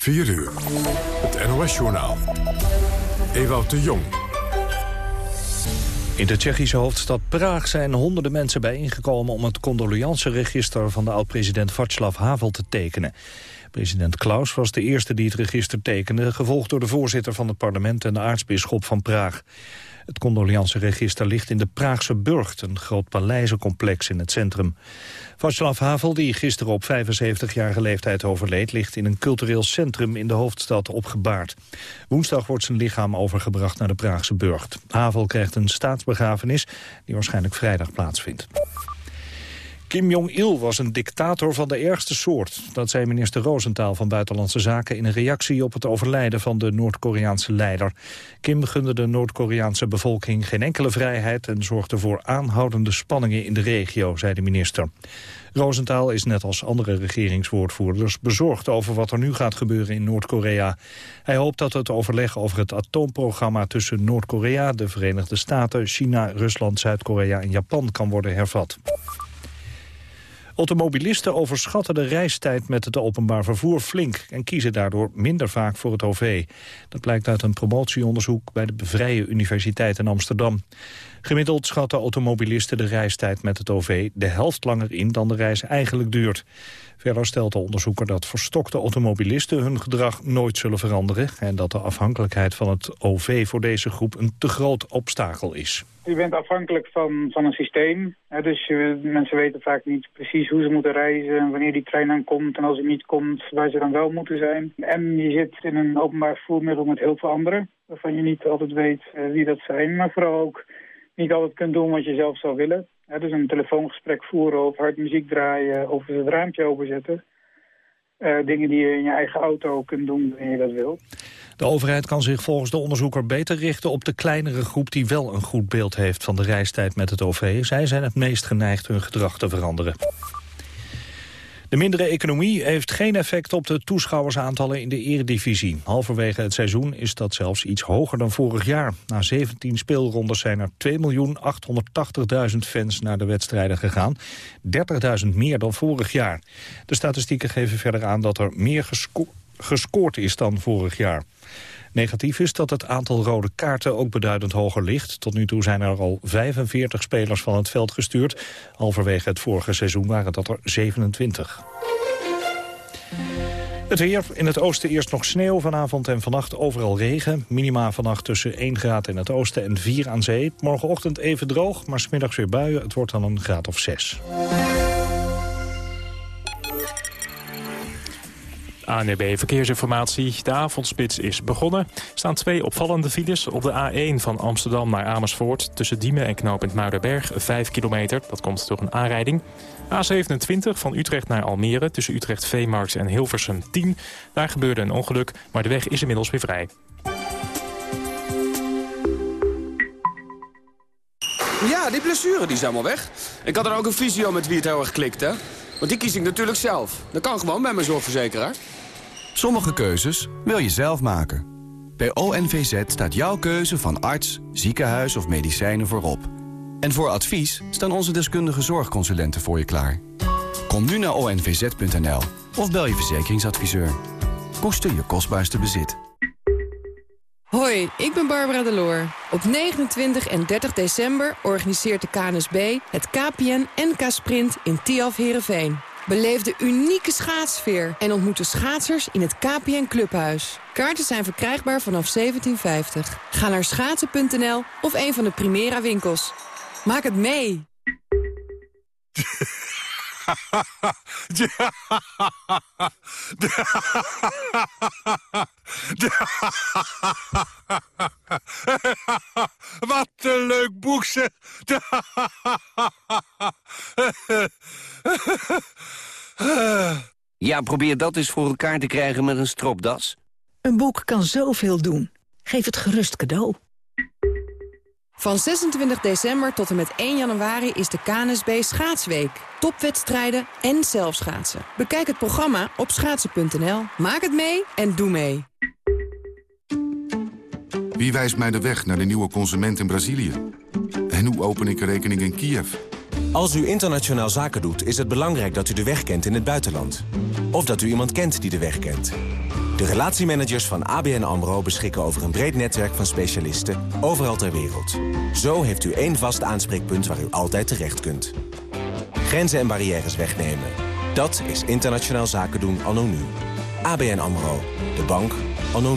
4 uur. Het NOS-journaal. Ewout de Jong. In de Tsjechische hoofdstad Praag zijn honderden mensen bijeengekomen... om het condoleanceregister van de oud-president Václav Havel te tekenen. President Klaus was de eerste die het register tekende... gevolgd door de voorzitter van het parlement en de aartsbisschop van Praag. Het condoleanceregister ligt in de Praagse Burgt... een groot paleizencomplex in het centrum. Václav Havel, die gisteren op 75-jarige leeftijd overleed... ligt in een cultureel centrum in de hoofdstad opgebaard. Woensdag wordt zijn lichaam overgebracht naar de Praagse Burgt. Havel krijgt een staatsbegrafenis die waarschijnlijk vrijdag plaatsvindt. Kim Jong-il was een dictator van de ergste soort. Dat zei minister Roosentaal van Buitenlandse Zaken... in een reactie op het overlijden van de Noord-Koreaanse leider. Kim gunde de Noord-Koreaanse bevolking geen enkele vrijheid... en zorgde voor aanhoudende spanningen in de regio, zei de minister. Roosentaal is net als andere regeringswoordvoerders bezorgd over wat er nu gaat gebeuren in Noord-Korea. Hij hoopt dat het overleg over het atoomprogramma tussen Noord-Korea, de Verenigde Staten, China, Rusland, Zuid-Korea en Japan kan worden hervat. Automobilisten overschatten de reistijd met het openbaar vervoer flink... en kiezen daardoor minder vaak voor het OV. Dat blijkt uit een promotieonderzoek bij de Bevrije Universiteit in Amsterdam. Gemiddeld schatten automobilisten de reistijd met het OV de helft langer in dan de reis eigenlijk duurt. Verder stelt de onderzoeker dat verstokte automobilisten hun gedrag nooit zullen veranderen... en dat de afhankelijkheid van het OV voor deze groep een te groot obstakel is. Je bent afhankelijk van, van een systeem. Hè, dus mensen weten vaak niet precies hoe ze moeten reizen... wanneer die trein aankomt en als hij niet komt waar ze dan wel moeten zijn. En je zit in een openbaar vervoermiddel met heel veel anderen... waarvan je niet altijd weet uh, wie dat zijn, maar vooral ook niet altijd kunt doen wat je zelf zou willen. dus een telefoongesprek voeren of hard muziek draaien of het raampje openzetten. Uh, dingen die je in je eigen auto kunt doen wanneer je dat wil. De overheid kan zich volgens de onderzoeker beter richten op de kleinere groep die wel een goed beeld heeft van de reistijd met het OV. Zij zijn het meest geneigd hun gedrag te veranderen. De mindere economie heeft geen effect op de toeschouwersaantallen in de eredivisie. Halverwege het seizoen is dat zelfs iets hoger dan vorig jaar. Na 17 speelrondes zijn er 2.880.000 fans naar de wedstrijden gegaan. 30.000 meer dan vorig jaar. De statistieken geven verder aan dat er meer gescoord is dan vorig jaar. Negatief is dat het aantal rode kaarten ook beduidend hoger ligt. Tot nu toe zijn er al 45 spelers van het veld gestuurd. Halverwege het vorige seizoen waren dat er 27. Het weer. In het oosten eerst nog sneeuw. Vanavond en vannacht overal regen. Minima vannacht tussen 1 graad in het oosten en 4 aan zee. Morgenochtend even droog, maar smiddags weer buien. Het wordt dan een graad of 6. ANB Verkeersinformatie. De avondspits is begonnen. Er staan twee opvallende files op de A1 van Amsterdam naar Amersfoort... tussen Diemen en knooppunt Muiderberg, 5 kilometer. Dat komt door een aanrijding. A27 van Utrecht naar Almere tussen Utrecht Veemarkt en Hilversum 10. Daar gebeurde een ongeluk, maar de weg is inmiddels weer vrij. Ja, die blessure die is helemaal weg. Ik had er ook een visio met wie het heel erg klikt, hè? Want die kies ik natuurlijk zelf. Dat kan gewoon bij mijn zorgverzekeraar. Sommige keuzes wil je zelf maken. Bij ONVZ staat jouw keuze van arts, ziekenhuis of medicijnen voorop. En voor advies staan onze deskundige zorgconsulenten voor je klaar. Kom nu naar onvz.nl of bel je verzekeringsadviseur. Koester je kostbaarste bezit. Hoi, ik ben Barbara Deloor. Op 29 en 30 december organiseert de KNSB het KPN NK Sprint in Tiaf Herenveen. Beleef de unieke schaatsfeer en ontmoet de schaatsers in het KPN Clubhuis. Kaarten zijn verkrijgbaar vanaf 1750. Ga naar schaatsen.nl of een van de Primera winkels. Maak het mee! Wat een leuk boek, zeg. Ja, probeer dat eens voor elkaar te krijgen met een stropdas. Een boek kan zoveel doen. Geef het gerust cadeau. Van 26 december tot en met 1 januari is de KNSB Schaatsweek. Topwedstrijden en zelfschaatsen. Bekijk het programma op schaatsen.nl. Maak het mee en doe mee. Wie wijst mij de weg naar de nieuwe consument in Brazilië? En hoe open ik een rekening in Kiev? Als u internationaal zaken doet, is het belangrijk dat u de weg kent in het buitenland. Of dat u iemand kent die de weg kent. De relatiemanagers van ABN AMRO beschikken over een breed netwerk van specialisten overal ter wereld. Zo heeft u één vast aanspreekpunt waar u altijd terecht kunt. Grenzen en barrières wegnemen. Dat is internationaal zaken doen anno. ABN AMRO. De bank anno.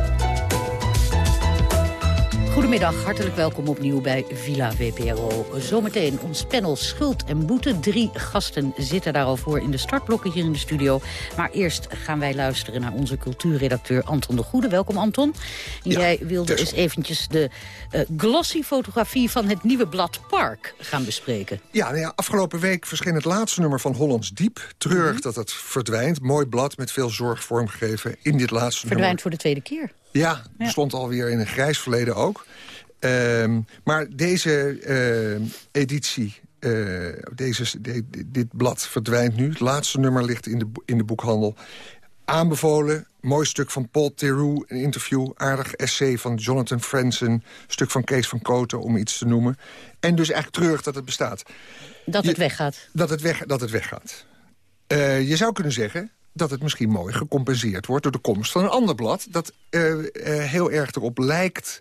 Goedemiddag, hartelijk welkom opnieuw bij Villa VPRO. Zometeen ons panel Schuld en Boete. Drie gasten zitten daar al voor in de startblokken hier in de studio. Maar eerst gaan wij luisteren naar onze cultuurredacteur Anton de Goede. Welkom Anton. En jij wilde eens eventjes de uh, glossy fotografie van het nieuwe blad Park gaan bespreken. Ja, nou ja, afgelopen week verscheen het laatste nummer van Hollands Diep. Treurig Mhm. dat het verdwijnt. Mooi blad met veel zorg vormgegeven in dit laatste nummer. Verdwijnt voor de tweede keer. Ja, Ja. stond alweer in een grijs verleden ook. Ehm, maar deze ehm, editie, eh, deze, de- de- dit blad verdwijnt nu. Het laatste nummer ligt in de, in de boekhandel. Aanbevolen, mooi stuk van Paul Theroux, een interview... aardig essay van Jonathan Franzen, stuk van Kees van Koten, om iets te noemen. En dus eigenlijk treurig dat het bestaat. Dat het weggaat. Dat het, weg, dat het weggaat. Eh, je zou kunnen zeggen dat het misschien mooi gecompenseerd wordt... door de komst van een ander blad dat eh, heel erg erop lijkt...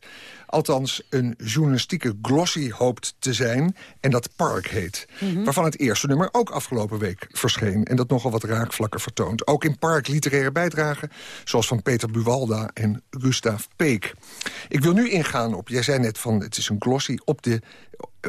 althans een journalistieke glossy hoopt te zijn... en dat Park heet. Waarvan het eerste nummer ook afgelopen week verscheen... en dat nogal wat raakvlakken vertoont. Ook in Park literaire bijdragen... zoals van Peter Buwalda en Gustav Peek. Ik wil nu ingaan op, jij zei net van het is een glossy... op, de,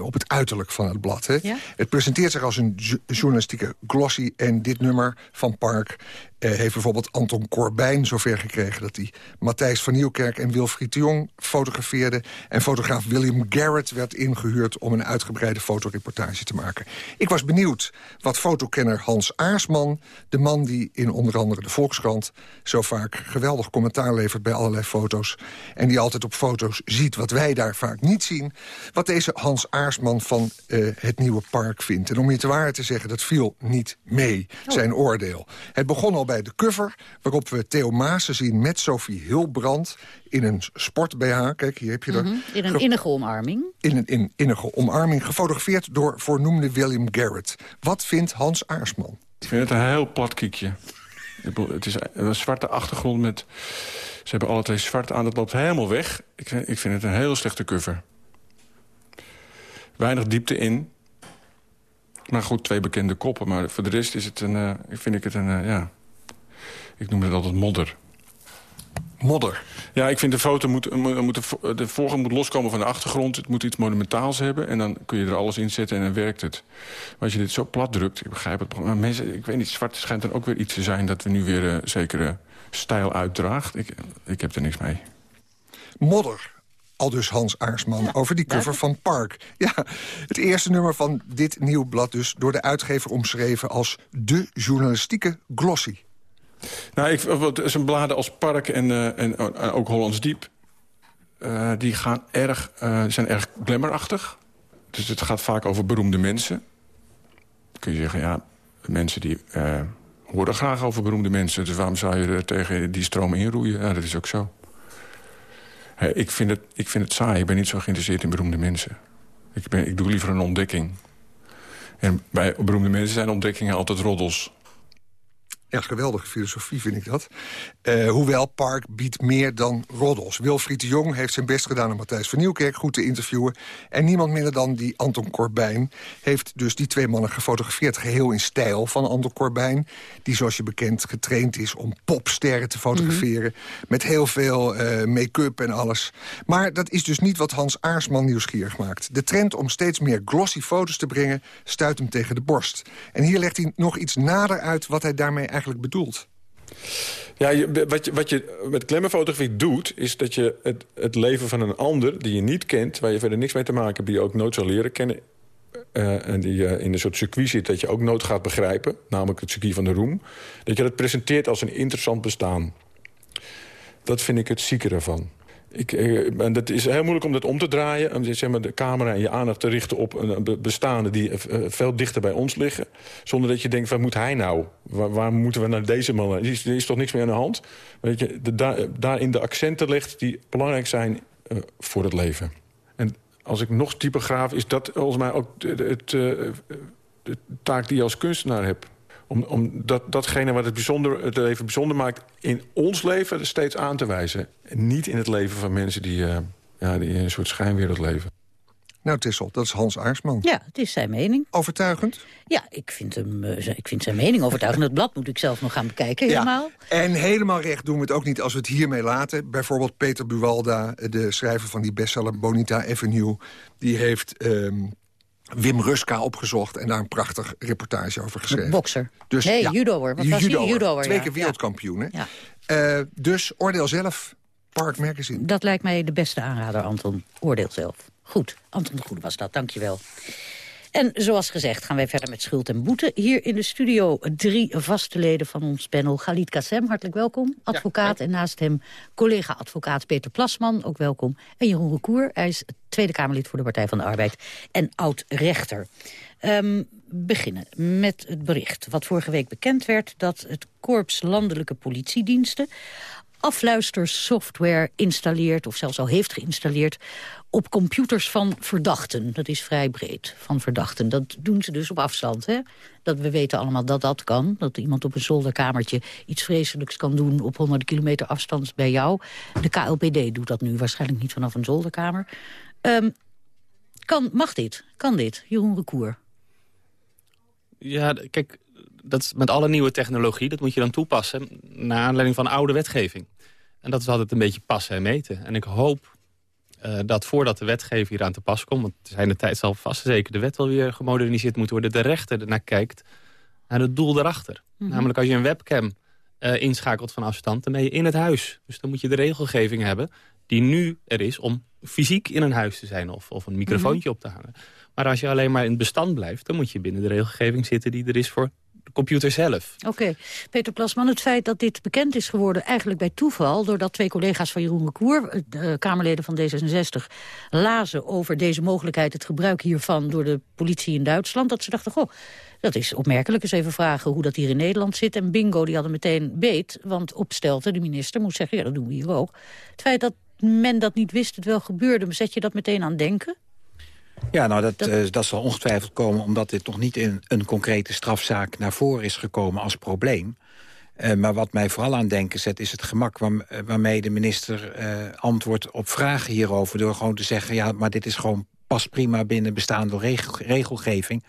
op het uiterlijk van het blad. Hè? Ja. Het presenteert zich als een jo- journalistieke glossy... en dit nummer van Park eh, heeft bijvoorbeeld Anton Corbijn zover gekregen... dat hij Matthijs van Nieuwkerk en Wilfried de Jong fotografeerde... en fotograaf William Garrett werd ingehuurd... om een uitgebreide fotoreportage te maken. Ik was benieuwd wat fotokenner Hans Aarsman... de man die in onder andere de Volkskrant... zo vaak geweldig commentaar levert bij allerlei foto's... en die altijd op foto's ziet wat wij daar vaak niet zien... wat deze Hans Aarsman van eh, het nieuwe park vindt. En om je te waar te zeggen, dat viel niet mee, zijn oordeel. Het begon al bij de cover, waarop we Theo Maassen zien... met Sophie Hilbrand in een sport-BH. Kijk, hier heb je er. Mhm. In een innige omarming. In een in, innige omarming, gefotografeerd door voornoemde William Garrett. Wat vindt Hans Aarsman? Ik vind het een heel plat kiekje. Ik Het is een zwarte achtergrond met... Ze hebben alle twee zwart aan, dat loopt helemaal weg. Ik, vind- ik vind het een heel slechte cover. Weinig diepte in. Maar goed, twee bekende koppen. Maar voor de rest is het een, eh, vind ik het een... eh, ja, ik noem het altijd modder. Modder? Ja, ik vind de foto moet, moet, moet de, de voorgrond moet loskomen van de achtergrond. Het moet iets monumentaals hebben. En dan kun je er alles in zetten en dan werkt het. Maar als je dit zo plat drukt, ik begrijp het. Maar mensen, ik weet niet, zwart schijnt dan ook weer iets te zijn... dat er nu weer een zekere stijl uitdraagt. Ik, ik heb er niks mee. Modder. Al dus Hans Aarsman over die cover van Park. Ja, het eerste nummer van dit nieuw blad dus... door de uitgever omschreven als de journalistieke glossy. Nou, ik, wat, zijn bladen als Park en, eh, en eh, ook Hollands Diep... eh, die gaan erg, zijn erg glamourachtig. Dus het gaat vaak over beroemde mensen. Kun je zeggen, ja, mensen die horen graag over beroemde mensen. Dus waarom zou je er tegen die stroom inroeien? Ja, dat is ook zo. Ik, vind het, ik vind het saai. Ik ben niet zo geïnteresseerd in beroemde mensen. Ik, ben, ik doe liever een ontdekking. En bij beroemde mensen zijn ontdekkingen altijd roddels. Ja, geweldige filosofie vind ik dat. Eh, hoewel Park biedt meer dan roddels. Wilfried de Jong heeft zijn best gedaan om Matthijs van Nieuwkerk goed te interviewen. En niemand minder dan die Anton Corbijn heeft dus die twee mannen gefotografeerd. Geheel in stijl van Anton Corbijn. Die zoals je bekend getraind is om popsterren te fotograferen. Met heel veel eh, make-up en alles. Maar dat is dus niet wat Hans Aarsman nieuwsgierig maakt. De trend om steeds meer glossy foto's te brengen stuit hem tegen de borst. En hier legt hij nog iets nader uit wat hij daarmee eigenlijk bedoelt. Ja, je, wat, je, wat je met glamourfotografie doet... is dat je het, het leven van een ander die je niet kent... waar je verder niks mee te maken hebt... die je ook nooit zal leren kennen... eh, en die eh, in een soort circuit zit dat je ook nooit gaat begrijpen... namelijk het circuit van de roem... dat je dat presenteert als een interessant bestaan. Dat vind ik het zieke ervan. Ik, eh, en dat is heel moeilijk om dat om te draaien. Om zeg maar, de camera en je aandacht te richten op een bestaande... die eh, veel dichter bij ons liggen. Zonder dat je denkt, waar moet hij nou? Waar, moeten we naar deze man? Er is, is toch niks meer aan de hand? Weet je, de, daar, daarin de accenten legt die belangrijk zijn voor het leven. En als ik nog dieper graaf, is dat volgens mij ook het, de taak die je als kunstenaar hebt om, om dat, datgene wat het, bijzonder, het leven bijzonder maakt... in ons leven steeds aan te wijzen. En niet in het leven van mensen die, uh, ja, die in een soort schijnwereld leven. Nou, Tissel, dat is Hans Aarsman. Ja, het is zijn mening. Overtuigend? Ja, ik vind, hem, uh, ik vind zijn mening overtuigend. Het blad moet ik zelf nog gaan bekijken, helemaal. Ja, en helemaal recht doen we het ook niet als we het hiermee laten. Bijvoorbeeld Peter Buwalda, de schrijver van die bestseller Bonita Avenue... die heeft um, Wim Ruska opgezocht en daar een prachtig reportage over geschreven. Bokser. Dus, nee, ja, judoer. Wat was judoer. judoer Twee keer wereldkampioen. Hè? Ja. Uh, dus oordeel zelf, Park Magazine. Dat lijkt mij de beste aanrader, Anton. Oordeel zelf. Goed, Anton de Goede was dat, dankjewel. En zoals gezegd gaan wij verder met schuld en boete. Hier in de studio drie vaste leden van ons panel. Galit Kassem, hartelijk welkom. Advocaat en naast hem collega-advocaat Peter Plasman, ook welkom. En Jeroen Recour, hij is Tweede Kamerlid voor de Partij van de Arbeid en oud-rechter. Um, beginnen met het bericht wat vorige week bekend werd... dat het Korps Landelijke Politiediensten afluistersoftware installeert... of zelfs al heeft geïnstalleerd op computers van verdachten. Dat is vrij breed, van verdachten. Dat doen ze dus op afstand. Hè? Dat we weten allemaal dat dat kan. Dat iemand op een zolderkamertje iets vreselijks kan doen... op honderden kilometer afstand bij jou. De KLPD doet dat nu waarschijnlijk niet vanaf een zolderkamer. Um, kan, mag dit? Kan dit? Jeroen Recour. Ja, kijk, dat is met alle nieuwe technologie, dat moet je dan toepassen... naar aanleiding van oude wetgeving. En dat is altijd een beetje passen en meten. En ik hoop uh, dat voordat de wetgeving hier aan te pas komt... want zijn de tijd zal vast zeker de wet wel weer gemoderniseerd moeten worden... de rechter ernaar kijkt naar het doel daarachter. Mm Namelijk als je een webcam uh, inschakelt van afstand... dan ben je in het huis. Dus dan moet je de regelgeving hebben die nu er is... om fysiek in een huis te zijn of, of een microfoontje mm -hmm. op te hangen. Maar als je alleen maar in het bestand blijft... dan moet je binnen de regelgeving zitten die er is voor de computer zelf. Oké. Peter Plasman, het feit dat dit bekend is geworden eigenlijk bij toeval... doordat twee collega's van Jeroen Recour, de Kamerleden van D66... lazen over deze mogelijkheid, het gebruik hiervan... door de politie in Duitsland, dat ze dachten... goh, dat is opmerkelijk. Eens even vragen hoe dat hier in Nederland zit. En bingo, die hadden meteen beet. Want Opstelten, de minister, moest zeggen... ja, dat doen we hier ook. Het feit dat men dat niet wist, het wel gebeurde... zet je dat meteen aan denken? Ja, nou, dat, dat... Uh, dat... zal ongetwijfeld komen... omdat dit nog niet in een concrete strafzaak naar voren is gekomen als probleem. Uh, maar wat mij vooral aan denken zet is het gemak waar, waarmee de minister uh, antwoordt op vragen hierover. Door gewoon te zeggen, ja, maar dit is gewoon pas prima binnen bestaande regel, regelgeving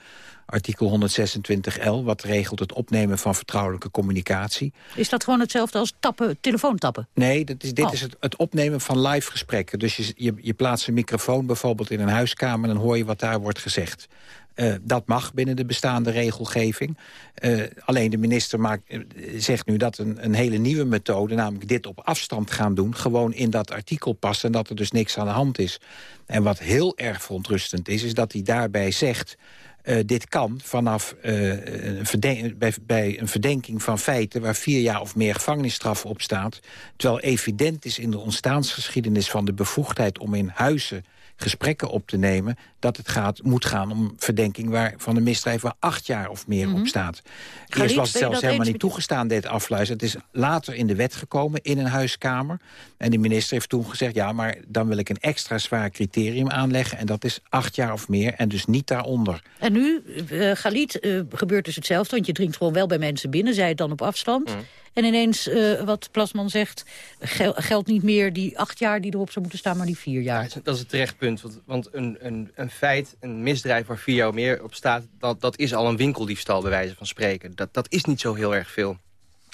artikel 126L... wat regelt het opnemen van vertrouwelijke communicatie. Is dat gewoon hetzelfde als tappen, telefoon tappen? Nee, dat is, dit oh. is het, het, opnemen van live gesprekken. Dus je, je, je, plaatst een microfoon bijvoorbeeld in een huiskamer... en dan hoor je wat daar wordt gezegd. Uh, dat mag binnen de bestaande regelgeving. Uh, alleen de minister maakt, uh, zegt nu dat een, een, hele nieuwe methode... namelijk dit op afstand gaan doen, gewoon in dat artikel past... en dat er dus niks aan de hand is. En wat heel erg verontrustend is, is dat hij daarbij zegt... Uh, dit kan vanaf een bij, bij, een verdenking van feiten... waar vier jaar of meer gevangenisstraf op staat. Terwijl evident is in de ontstaansgeschiedenis van de bevoegdheid... om in huizen gesprekken op te nemen... dat het gaat, moet gaan om verdenking waar, van een misdrijf... waar acht jaar of meer mm -hmm. op staat. Eerst Eerst was het zelfs helemaal niet toegestaan, dit afluisteren. Het is later in de wet gekomen, in een huiskamer. En de minister heeft toen gezegd... ja, maar dan wil ik een extra zwaar criterium aanleggen... en dat is acht jaar of meer en dus niet daaronder. En nu, uh, Galit, uh, gebeurt dus hetzelfde... want je dringt gewoon wel bij mensen binnen, zij het dan op afstand... Mm. En ineens, uh, wat Plasman zegt, gel geldt niet meer die acht jaar die erop zou moeten staan, maar die vier jaar. Ja, dat is het terecht punt. Want, want een, een, een, feit, een misdrijf waar vier jaar meer op staat... Dat, dat is al een winkeldiefstal bij wijze van spreken. Dat, dat is niet zo heel erg veel.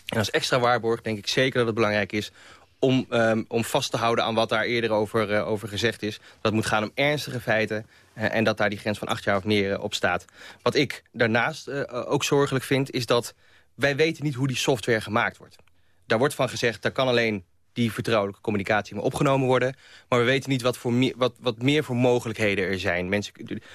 En als extra waarborg denk ik zeker dat het belangrijk is om, um, om vast te houden aan wat daar eerder over, uh, over gezegd is. Dat moet gaan om ernstige feiten uh, en dat daar die grens van acht jaar of meer op staat. Wat ik daarnaast ook zorgelijk vind, is dat wij weten niet hoe die software gemaakt wordt. Daar wordt van gezegd, daar kan alleen die vertrouwelijke communicatie moet opgenomen worden. Maar we weten niet wat, voor wat, wat meer voor mogelijkheden er zijn. Mensen,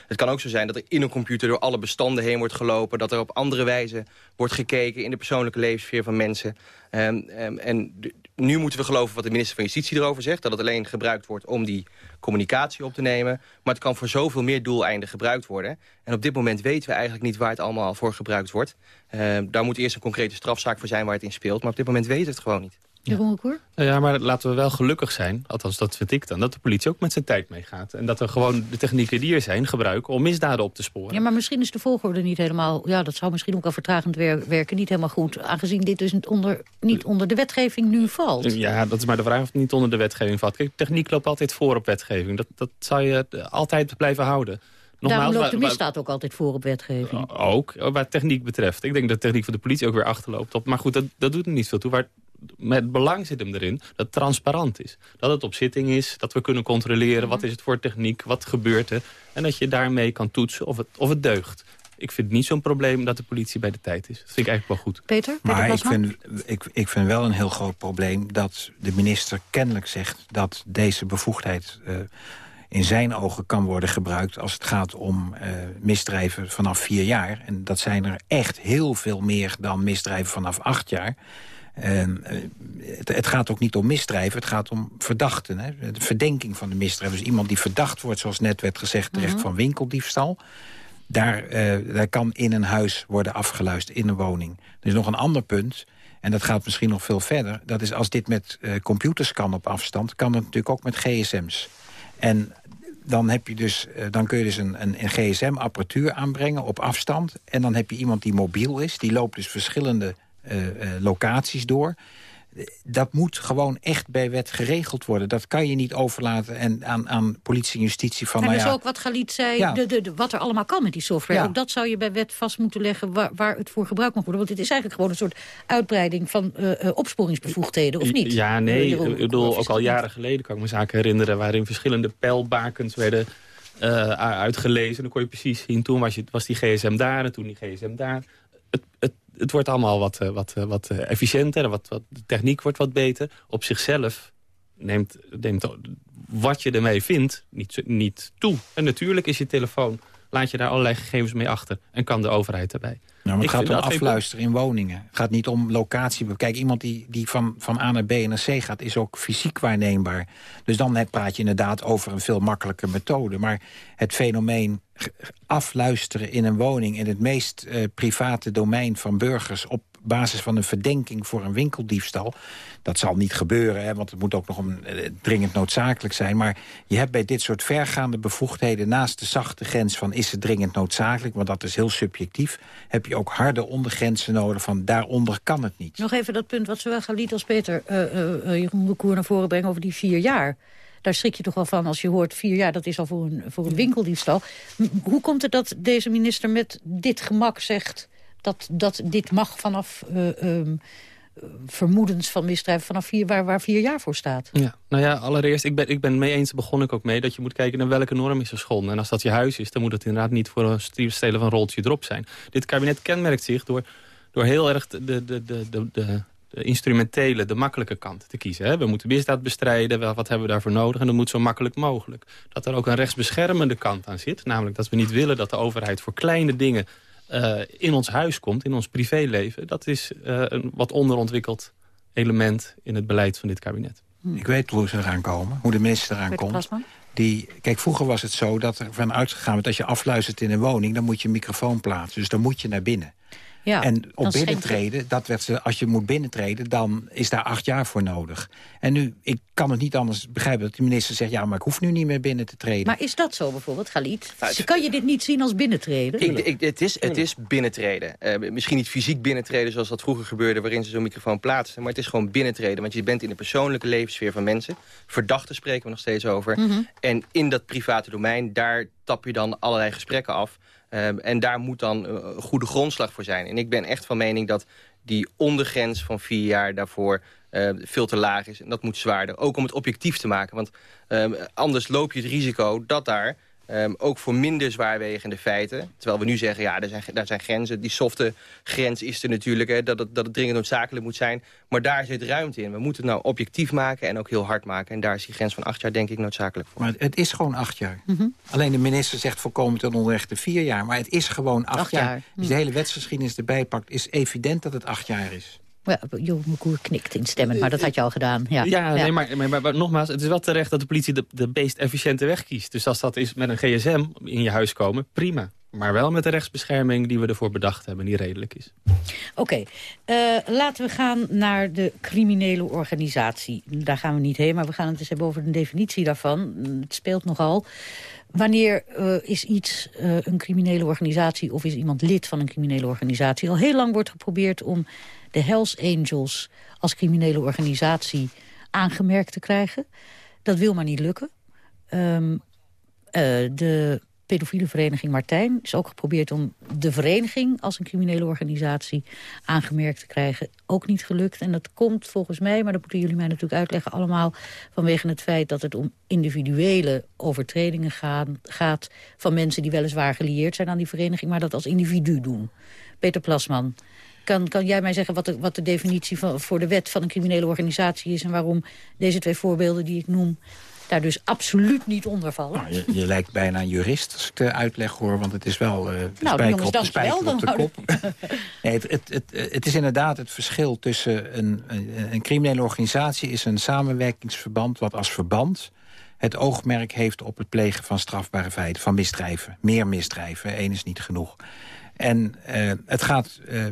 het kan ook zo zijn dat er in een computer door alle bestanden heen wordt gelopen... dat er op andere wijze wordt gekeken in de persoonlijke levenssfeer van mensen. Um, um, en nu moeten we geloven wat de minister van Justitie erover zegt. Dat het alleen gebruikt wordt om die communicatie op te nemen. Maar het kan voor zoveel meer doeleinden gebruikt worden. En op dit moment weten we eigenlijk niet waar het allemaal voor gebruikt wordt. Uh, daar moet eerst een concrete strafzaak voor zijn waar het in speelt. Maar op dit moment weten we het gewoon niet. Jeroen Koer? Nou ja, maar laten we wel gelukkig zijn, althans dat vind ik dan... dat de politie ook met zijn tijd meegaat. En dat we gewoon de technieken die er zijn gebruiken om misdaden op te sporen. Ja, maar misschien is de volgorde niet helemaal... ja, dat zou misschien ook al vertragend werken, niet helemaal goed... aangezien dit dus onder, niet onder de wetgeving nu valt. Ja, dat is maar de vraag of het niet onder de wetgeving valt. Kijk, techniek loopt altijd voor op wetgeving. Dat, dat zou je altijd blijven houden. Nogmaals, Daarom loopt de misdaad ook altijd voor op wetgeving. Ook, wat techniek betreft. Ik denk dat de techniek van de politie ook weer achterloopt. Op, maar goed, dat, dat doet er niet veel toe. Waar met belang zit hem erin dat het transparant is. Dat het op zitting is, dat we kunnen controleren... wat is het voor techniek, wat gebeurt er... en dat je daarmee kan toetsen of het, of het deugt. Ik vind het niet zo'n probleem dat de politie bij de tijd is. Dat vind ik eigenlijk wel goed. Peter? maar ik vind, ik, ik vind wel een heel groot probleem... dat de minister kennelijk zegt dat deze bevoegdheid... Uh, in zijn ogen kan worden gebruikt als het gaat om uh, misdrijven vanaf vier jaar. En dat zijn er echt heel veel meer dan misdrijven vanaf acht jaar. Eh, het, het, gaat ook niet om misdrijven, het gaat om verdachten. Hè? De verdenking van de misdrijven. Dus iemand die verdacht wordt, zoals net werd gezegd... terecht mhm. van winkeldiefstal. Daar, uh, daar kan in een huis worden afgeluisterd, in een woning. Er is nog een ander punt... En dat gaat misschien nog veel verder. Dat is als dit met uh, computers kan op afstand... kan het natuurlijk ook met gsm's. En dan, heb je dus, dan kun je dus een, een, een gsm-apparatuur aanbrengen op afstand. En dan heb je iemand die mobiel is. Die loopt dus verschillende eh, eh, locaties door dat moet gewoon echt bij wet geregeld worden. Dat kan je niet overlaten en aan, aan politie en justitie. Van, en nou dus ja, ook wat Galit zei, de, de, wat er allemaal kan met die software. Ook dat zou je bij wet vast moeten leggen waar, waar, het voor gebruikt mag worden. Want dit is eigenlijk gewoon een soort uitbreiding van uh, opsporingsbevoegdheden, of niet? Ja, nee, ik bedoel, ook al jaren geleden kan ik me zaken herinneren... waarin verschillende pijlbakens werden uh, uitgelezen. Dan kon je precies zien, toen was, je, was die gsm daar en toen die gsm daar. Het, het het wordt allemaal wat, eh, wat, eh, wat eh, efficiënter. Wat, wat, de techniek wordt wat beter. Op zichzelf neemt, neemt wat je ermee vindt niet, niet toe. En natuurlijk is je telefoon, laat je daar allerlei gegevens mee achter. En kan de overheid erbij. Nou, maar het gaat om afluisteren in woningen. Het gaat niet om locatie. Kijk, iemand die, die van, van A naar B naar C gaat... is ook fysiek waarneembaar. Dus dan praat je inderdaad over een veel makkelijker methode. Maar het fenomeen afluisteren in een woning... in het meest uh, private domein van burgers... op basis van een verdenking voor een winkeldiefstal... dat zal niet gebeuren, hè, want het moet ook nog een, eh, dringend noodzakelijk zijn. Maar je hebt bij dit soort vergaande bevoegdheden... naast de zachte grens van is het dringend noodzakelijk... want dat is heel subjectief... heb je ook harde ondergrenzen nodig van daaronder kan het niet. Nog even dat punt wat zowel Galit als Peter uh, uh, Jeroen de Koer naar voren brengen... over die vier jaar daar schrik je toch wel van als je hoort vier jaar, dat is al voor een, voor een winkeldiefstal. Hoe komt het dat deze minister met dit gemak zegt dat, dat dit mag vanaf uh, um, vermoedens van misdrijven vanaf vier, waar, waar vier jaar voor staat. Ja, nou ja, allereerst, ik ben, ik ben mee eens, begon ik ook mee... dat je moet kijken naar welke norm is school. En als dat je huis is, dan moet het inderdaad niet voor een stelen van roltje erop zijn. Dit kabinet kenmerkt zich door, door heel erg de, de, de, de, de, de instrumentele, de makkelijke kant te kiezen. Hè. We moeten misdaad bestrijden, wat hebben we daarvoor nodig? En dat moet zo makkelijk mogelijk. Dat er ook een rechtsbeschermende kant aan zit. Namelijk dat we niet willen dat de overheid voor kleine dingen uh, in ons huis komt, in ons privéleven... dat is uh, een wat onderontwikkeld element in het beleid van dit kabinet. Hm. Ik weet hoe ze eraan komen, hoe de minister eraan komt. Die, kijk, vroeger was het zo dat er vanuit gegaan werd... als je afluistert in een woning, dan moet je een microfoon plaatsen. Dus dan moet je naar binnen. Ja, en op binnentreden, dat werd ze, als je moet binnentreden... dan is daar acht jaar voor nodig. En nu, ik kan het niet anders begrijpen dat de minister zegt... ja, maar ik hoef nu niet meer binnen te treden. Maar is dat zo bijvoorbeeld, Galit? Nou, kan je dit niet zien als binnentreden? Ik, ik, het, is, het is binnentreden. Uh, misschien niet fysiek binnentreden zoals dat vroeger gebeurde... waarin ze zo'n microfoon plaatsen. Maar het is gewoon binnentreden. Want je bent in de persoonlijke levensfeer van mensen. Verdachten spreken we nog steeds over. Mhm. En in dat private domein, daar tap je dan allerlei gesprekken af... Ehm, en daar moet dan eh, een goede grondslag voor zijn. En ik ben echt van mening dat die ondergrens van vier jaar daarvoor uh, veel te laag is. En dat moet zwaarder. Ook om het objectief te maken. Want uh, anders loop je het risico dat daar Ehm, ook voor minder zwaarwegende feiten. Terwijl we nu zeggen, ja, daar zijn, daar zijn grenzen. Die softe grens is er natuurlijk, hè, dat, het, dat het dringend noodzakelijk moet zijn. Maar daar zit ruimte in. We moeten het nou objectief maken en ook heel hard maken. En daar is die grens van acht jaar denk ik noodzakelijk voor. Maar het is gewoon acht jaar. Mhm. Alleen de minister zegt voorkomen ten onrechte vier jaar. Maar het is gewoon acht, jaar. jaar. Als je de hele wetsgeschiedenis erbij pakt... is evident dat het acht jaar is. Ja, Jo Koer knikt instemmend, maar dat had je al gedaan. Ja, ja, Nee, maar, maar, maar, nogmaals, het is wel terecht dat de politie de, de meest efficiënte weg kiest. Dus als dat is met een gsm in je huis komen, prima. Maar wel met de rechtsbescherming die we ervoor bedacht hebben, die redelijk is. Oké, eh, laten we gaan naar de criminele organisatie. Daar gaan we niet heen, maar we gaan het eens hebben over de definitie daarvan. Het speelt nogal. Wanneer uh, is iets uh, een criminele organisatie of is iemand lid van een criminele organisatie? Al heel lang wordt geprobeerd om de Hells Angels als criminele organisatie aangemerkt te krijgen. Dat wil maar niet lukken. Um, de pedofiele vereniging Martijn is ook geprobeerd om de vereniging als een criminele organisatie aangemerkt te krijgen. Ook niet gelukt. En dat komt volgens mij, maar dat moeten jullie mij natuurlijk uitleggen allemaal, vanwege het feit dat het om individuele overtredingen gaan, gaat van mensen die weliswaar gelieerd zijn aan die vereniging, maar dat als individu doen. Peter Plasman, kan, kan jij mij zeggen wat de, wat de definitie van, voor de wet van een criminele organisatie is... en waarom deze twee voorbeelden die ik noem daar dus absoluut niet onder vallen. Nou, je, je, lijkt bijna een jurist als ik de uitleg hoor, want het is wel uh, nou, spijker jongens, op de spijker op de kop. nee, het, het, het, het, is inderdaad het verschil tussen een, een, een, criminele organisatie... is een samenwerkingsverband wat als verband het oogmerk heeft op het plegen van strafbare feiten, van misdrijven. Meer misdrijven, één is niet genoeg. En uh, het gaat, uh,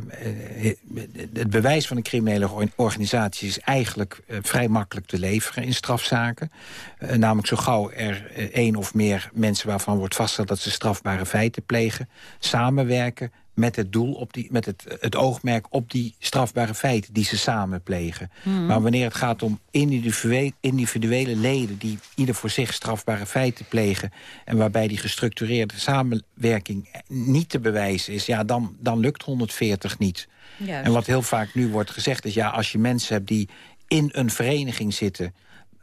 het bewijs van een criminele organisatie is eigenlijk vrij makkelijk te leveren in strafzaken. namelijk zo gauw er één of meer mensen waarvan wordt vastgesteld dat ze strafbare feiten plegen, samenwerken, met het doel, op die, met het, het oogmerk op die strafbare feiten die ze samen plegen. Hmm. Maar wanneer het gaat om individuele, individuele leden die ieder voor zich strafbare feiten plegen... en waarbij die gestructureerde samenwerking niet te bewijzen is... ja, dan, dan lukt 140 niet. En wat heel vaak nu wordt gezegd is... ja, als je mensen hebt die in een vereniging zitten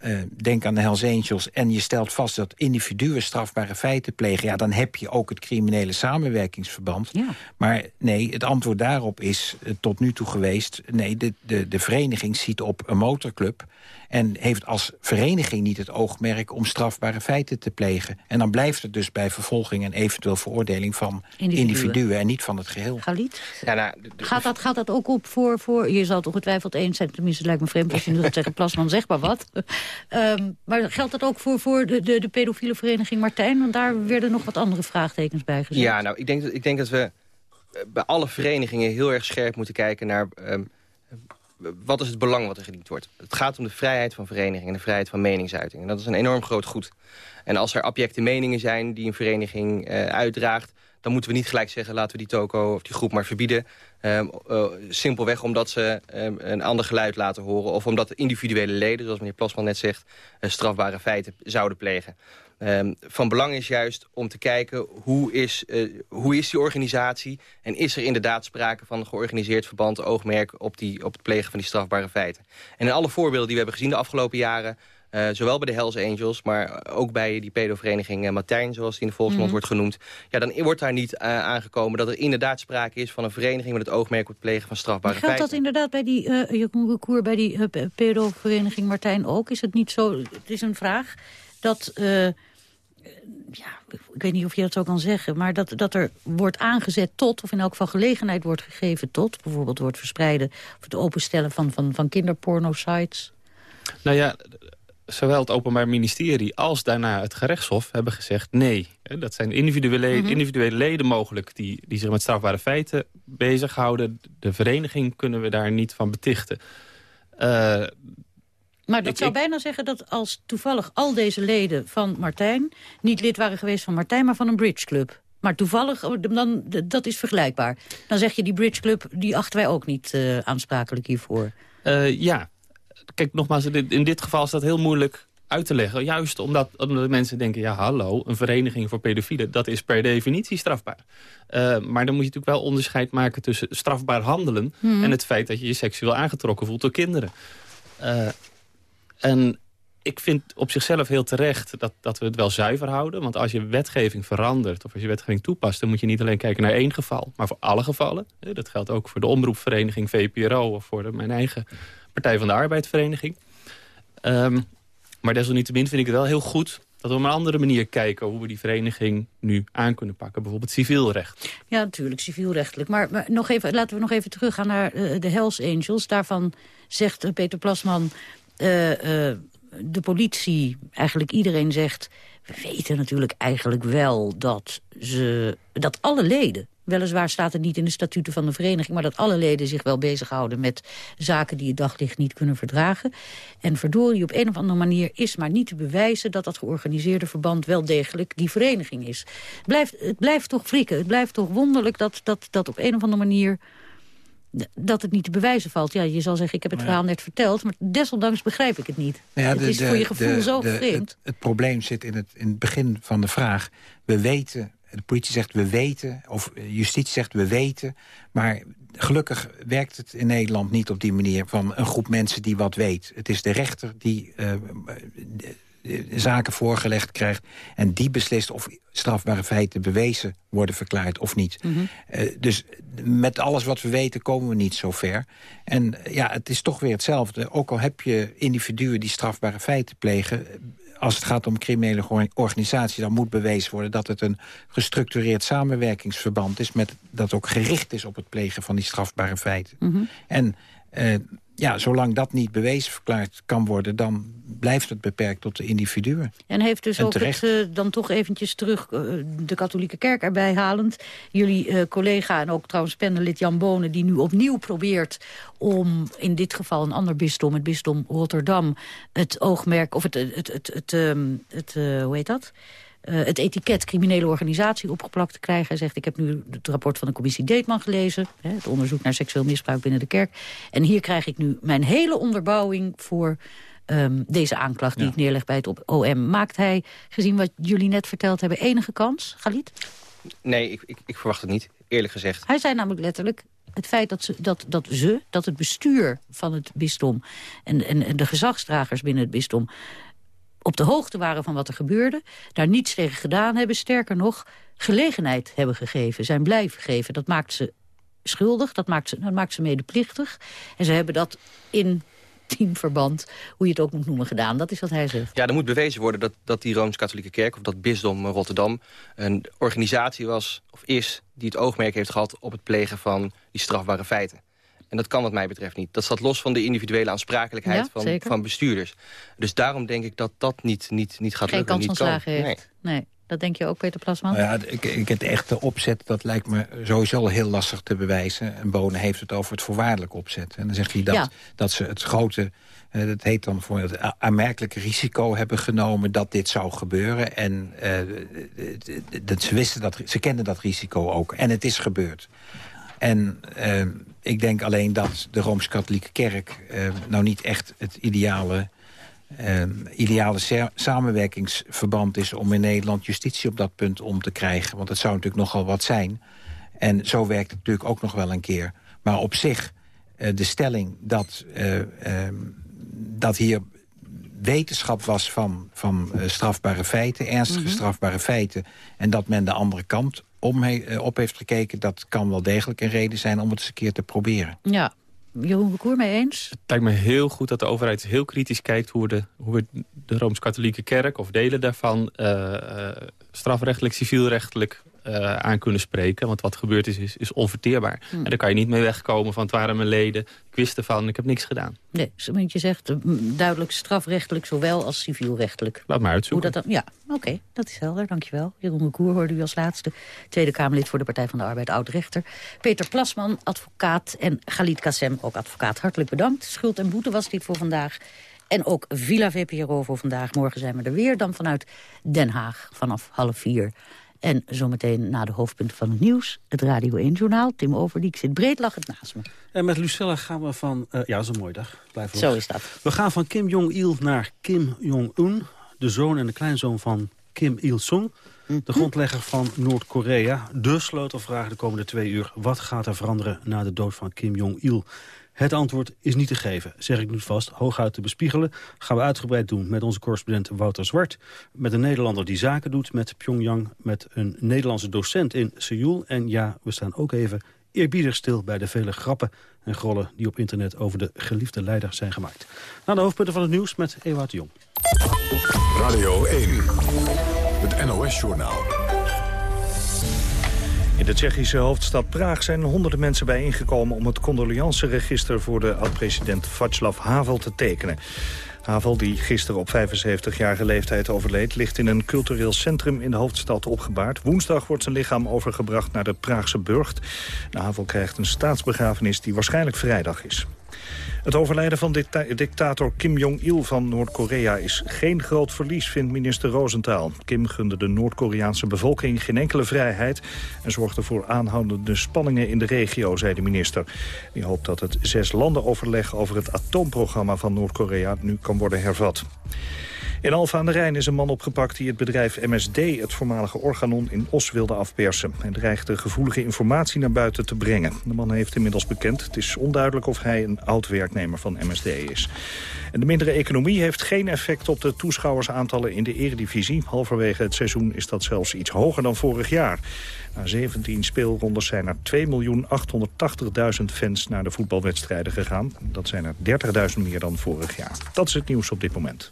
uh, denk aan de Hells Angels... en je stelt vast dat individuen strafbare feiten plegen... ja, dan heb je ook het criminele samenwerkingsverband. Ja. Maar nee, het antwoord daarop is uh, tot nu toe geweest... nee, de, de, de vereniging ziet op een motorclub... En heeft als vereniging niet het oogmerk om strafbare feiten te plegen. En dan blijft het dus bij vervolging en eventueel veroordeling van individuen, en niet van het geheel. Galit? Ja, nou, gaat, dat, gaat dat ook op voor, voor... Je zal het ongetwijfeld eens zijn, tenminste het lijkt me vreemd... als je nu gaat zeggen, Plasman, zeg maar wat. Um, maar geldt dat ook voor, voor de, de, de pedofiele vereniging Martijn? Want daar werden nog wat andere vraagtekens bij gezet. Ja, nou, ik denk, ik denk dat we eh, bij alle verenigingen heel erg scherp moeten kijken naar... Um, wat is het belang wat er gediend wordt? Het gaat om de vrijheid van vereniging en de vrijheid van meningsuiting. En dat is een enorm groot goed. En als er abjecte meningen zijn die een vereniging uh, uitdraagt... dan moeten we niet gelijk zeggen, laten we die toko of die groep maar verbieden. Uh, uh, simpelweg omdat ze ehm, een ander geluid laten horen... of omdat individuele leden, zoals meneer Plasman net zegt... Eh, strafbare feiten zouden plegen. Um, van belang is juist om te kijken hoe is, uh, hoe is die organisatie... en is er inderdaad sprake van georganiseerd verband... oogmerk op, die, op het plegen van die strafbare feiten. En in alle voorbeelden die we hebben gezien de afgelopen jaren... Uh, zowel bij de Hells Angels, maar ook bij die pedovereniging uh, Martijn... zoals die in de volksmond mm wordt genoemd. Ja, dan wordt daar niet uh, aangekomen dat er inderdaad sprake is... van een vereniging met het oogmerk op het plegen van strafbare feiten. Geldt dat inderdaad bij die, uh, bij die pedovereniging Martijn ook? Is het niet zo, het is een vraag, dat ja, ik weet niet of je dat zo kan zeggen... maar dat, dat er wordt aangezet tot, of in elk geval gelegenheid wordt gegeven tot... bijvoorbeeld wordt verspreiden of het openstellen van, van, van kinderporno-sites? Nou ja, zowel het Openbaar Ministerie als daarna het gerechtshof hebben gezegd nee. Dat zijn individuele, mhm. individuele leden mogelijk die, die zich met strafbare feiten bezighouden. De vereniging kunnen we daar niet van betichten. Uh, maar dat zou bijna zeggen dat als toevallig al deze leden van Martijn... niet lid waren geweest van Martijn, maar van een bridgeclub. Maar toevallig, oh, dan, dat is vergelijkbaar. Dan zeg je, die bridgeclub, die achten wij ook niet uh, aansprakelijk hiervoor. Uh, ja. Kijk, nogmaals, in dit geval is dat heel moeilijk uit te leggen. Juist omdat, omdat mensen denken, ja hallo, een vereniging voor pedofielen... dat is per definitie strafbaar. Uh, maar dan moet je natuurlijk wel onderscheid maken tussen strafbaar handelen... Hmm. en het feit dat je je seksueel aangetrokken voelt door kinderen. Uh, en ik vind op zichzelf heel terecht dat, dat we het wel zuiver houden. Want als je wetgeving verandert of als je wetgeving toepast... dan moet je niet alleen kijken naar één geval, maar voor alle gevallen. Dat geldt ook voor de omroepvereniging VPRO... of voor de, mijn eigen Partij van de Arbeidvereniging. Um, maar desalniettemin vind ik het wel heel goed dat we op een andere manier kijken hoe we die vereniging nu aan kunnen pakken. Bijvoorbeeld civielrecht. Ja, natuurlijk, civielrechtelijk. Maar, nog even, laten we nog even teruggaan naar uh, de Hells Angels. Daarvan zegt uh, Peter Plasman... Uh, de politie, eigenlijk iedereen zegt... we weten natuurlijk eigenlijk wel dat, ze, dat alle leden Weliswaar staat het niet in de statuten van de vereniging... maar dat alle leden zich wel bezighouden met zaken die het daglicht niet kunnen verdragen. En verdorie op een of andere manier is maar niet te bewijzen... dat dat georganiseerde verband wel degelijk die vereniging is. Het blijft, het blijft toch frikken, het blijft toch wonderlijk dat, dat, dat op een of andere manier dat het niet te bewijzen valt. Ja, je zal zeggen, ik heb het verhaal net verteld... maar desondanks begrijp ik het niet. Ja, het is voor je gevoel zo vreemd. Het, het, probleem zit in het, in het begin van de vraag. We weten de politie zegt we weten, of justitie zegt we weten. Maar gelukkig werkt het in Nederland niet op die manier... van een groep mensen die wat weet. Het is de rechter die uh, zaken voorgelegd krijgt... en die beslist of strafbare feiten bewezen worden verklaard of niet. Mhm. Eh, dus met alles wat we weten komen we niet zo ver. En ja, het is toch weer hetzelfde. Ook al heb je individuen die strafbare feiten plegen als het gaat om criminele organisatie... dan moet bewezen worden dat het een gestructureerd samenwerkingsverband is... Met, dat ook gericht is op het plegen van die strafbare feiten. Mhm. En uh, ja, zolang dat niet bewezen verklaard kan worden... dan blijft het beperkt tot de individuen. En heeft dus ook het, uh, dan toch eventjes terug uh, de katholieke kerk erbij halend. Jullie uh, collega en ook trouwens panelid Jan Bonen... die nu opnieuw probeert om in dit geval een ander bisdom... het bisdom Rotterdam, het oogmerk... of het, het, het, het, het, um, het hoe heet dat... Uh, het etiket criminele organisatie opgeplakt te krijgen. Hij zegt, ik heb nu het rapport van de commissie Deetman gelezen. Hè, het onderzoek naar seksueel misbruik binnen de kerk. En hier krijg ik nu mijn hele onderbouwing voor um, deze aanklacht die ik neerleg bij het OM. Maakt hij, gezien wat jullie net verteld hebben, enige kans, Galit? Nee, ik, ik, ik verwacht het niet, eerlijk gezegd. Hij zei namelijk letterlijk, het feit dat ze, dat, dat ze, dat het bestuur van het bisdom... En, en, en de gezagsdragers binnen het bisdom op de hoogte waren van wat er gebeurde... daar niets tegen gedaan hebben, sterker nog, gelegenheid hebben gegeven... zijn blijven geven. Dat maakt ze schuldig, dat maakt ze, dat maakt ze medeplichtig. En ze hebben dat in teamverband, hoe je het ook moet noemen, gedaan. Dat is wat hij zegt. Ja, er moet bewezen worden dat, dat die Rooms-Katholieke Kerk... of dat bisdom Rotterdam een organisatie was, of is... die het oogmerk heeft gehad op het plegen van die strafbare feiten. En dat kan wat mij betreft niet. Dat staat los van de individuele aansprakelijkheid van, van bestuurders. Dus daarom denk ik dat dat niet, niet, niet gaat Geen lukken. Geen kans van slagen heeft. Nee. Dat denk je ook, Peter Plasman? Nou ja, ik, ik, het echte opzet, dat lijkt me sowieso heel lastig te bewijzen. En Bonen heeft het over het voorwaardelijk opzet. En dan zegt hij dat, dat ze het grote... Uh, dat heet dan voor het aanmerkelijke risico hebben genomen dat dit zou gebeuren. En uh, dat ze wisten dat, ze kenden dat risico ook. En het is gebeurd. En uh, ik denk alleen dat de Rooms-Katholieke Kerk... Uh, nou niet echt het ideale, uh, ideale samenwerkingsverband is... om in Nederland justitie op dat punt om te krijgen. Want het zou natuurlijk nogal wat zijn. En zo werkt het natuurlijk ook nog wel een keer. Maar op zich, de stelling dat, ehm, dat hier wetenschap was van, van strafbare feiten... ernstige mhm. strafbare feiten... en dat men de andere kant om eh, op heeft gekeken... dat kan wel degelijk een reden zijn om het eens een keer te proberen. Ja, Jeroen Bekoer mee eens? Het lijkt me heel goed dat de overheid heel kritisch kijkt... hoe, de, hoe we de Rooms-Katholieke Kerk of delen daarvan... Uh, strafrechtelijk, civielrechtelijk uh, aan kunnen spreken. Want wat gebeurd is, is, is onverteerbaar. Hmm. En daar kan je niet mee wegkomen van het waren mijn leden. Ik wist ervan, ik heb niks gedaan. Nee, zoals je zegt, duidelijk strafrechtelijk zowel als civielrechtelijk. Laat maar uitzoeken. Hoe dat dan, ja, oké, dat is helder, dankjewel. Jeroen de Koer hoorde u als laatste. Tweede Kamerlid voor de Partij van de Arbeid, oud-rechter. Peter Plasman, advocaat. En Galit Kassem, ook advocaat. Hartelijk bedankt. Schuld en boete was dit voor vandaag. En ook Villa VPRO voor vandaag. Morgen zijn we er weer, dan vanuit Den Haag vanaf half vier. En zometeen na de hoofdpunten van het nieuws, het Radio 1-journaal. Tim Overdiek zit breed lachend naast me. En met Lucella gaan we van... Uh, ja, een mooie dag. Blijf Zo is dat. We gaan van Kim Jong-il naar Kim Jong-un. De zoon en de kleinzoon van Kim Il-sung. de grondlegger van Noord-Korea. De sleutelvraag de komende twee uur. Wat gaat er veranderen na de dood van Kim Jong-il? Het antwoord is niet te geven, zeg ik nu vast. Hooguit te bespiegelen gaan we uitgebreid doen met onze correspondent Wouter Zwart. Met een Nederlander die zaken doet met Pyongyang. Met een Nederlandse docent in Seoul. En ja, we staan ook even eerbiedig stil bij de vele grappen en grollen... die op internet over de geliefde leider zijn gemaakt. Na de hoofdpunten van het nieuws met Ewout Jong. Radio 1, het NOS-journaal. In de Tsjechische hoofdstad Praag zijn honderden mensen bijeengekomen... om het condoleanceregister voor de oud-president Václav Havel te tekenen. Havel, die gisteren op 75-jarige leeftijd overleed... ligt in een cultureel centrum in de hoofdstad opgebaard. Woensdag wordt zijn lichaam overgebracht naar de Praagse Burgt. Havel krijgt een staatsbegrafenis die waarschijnlijk vrijdag is. Het overlijden van dictator Kim Jong-il van Noord-Korea is geen groot verlies, vindt minister Rosenthal. Kim gunde de Noord-Koreaanse bevolking geen enkele vrijheid... en zorgde voor aanhoudende spanningen in de regio, zei de minister. Die hoopt dat het zes landen overleg over het atoomprogramma van Noord-Korea nu kan worden hervat. In Alfa aan de Rijn is een man opgepakt die het bedrijf MSD... het voormalige Organon in Os wilde afpersen. Hij dreigde gevoelige informatie naar buiten te brengen. De man heeft inmiddels bekend. Het is onduidelijk of hij een oud-werknemer van MSD is. En de mindere economie heeft geen effect op de toeschouwersaantallen in de eredivisie. Halverwege het seizoen is dat zelfs iets hoger dan vorig jaar. Na 17 speelrondes zijn er 2.880.000 fans naar de voetbalwedstrijden gegaan. Dat zijn er 30.000 meer dan vorig jaar. Dat is het nieuws op dit moment.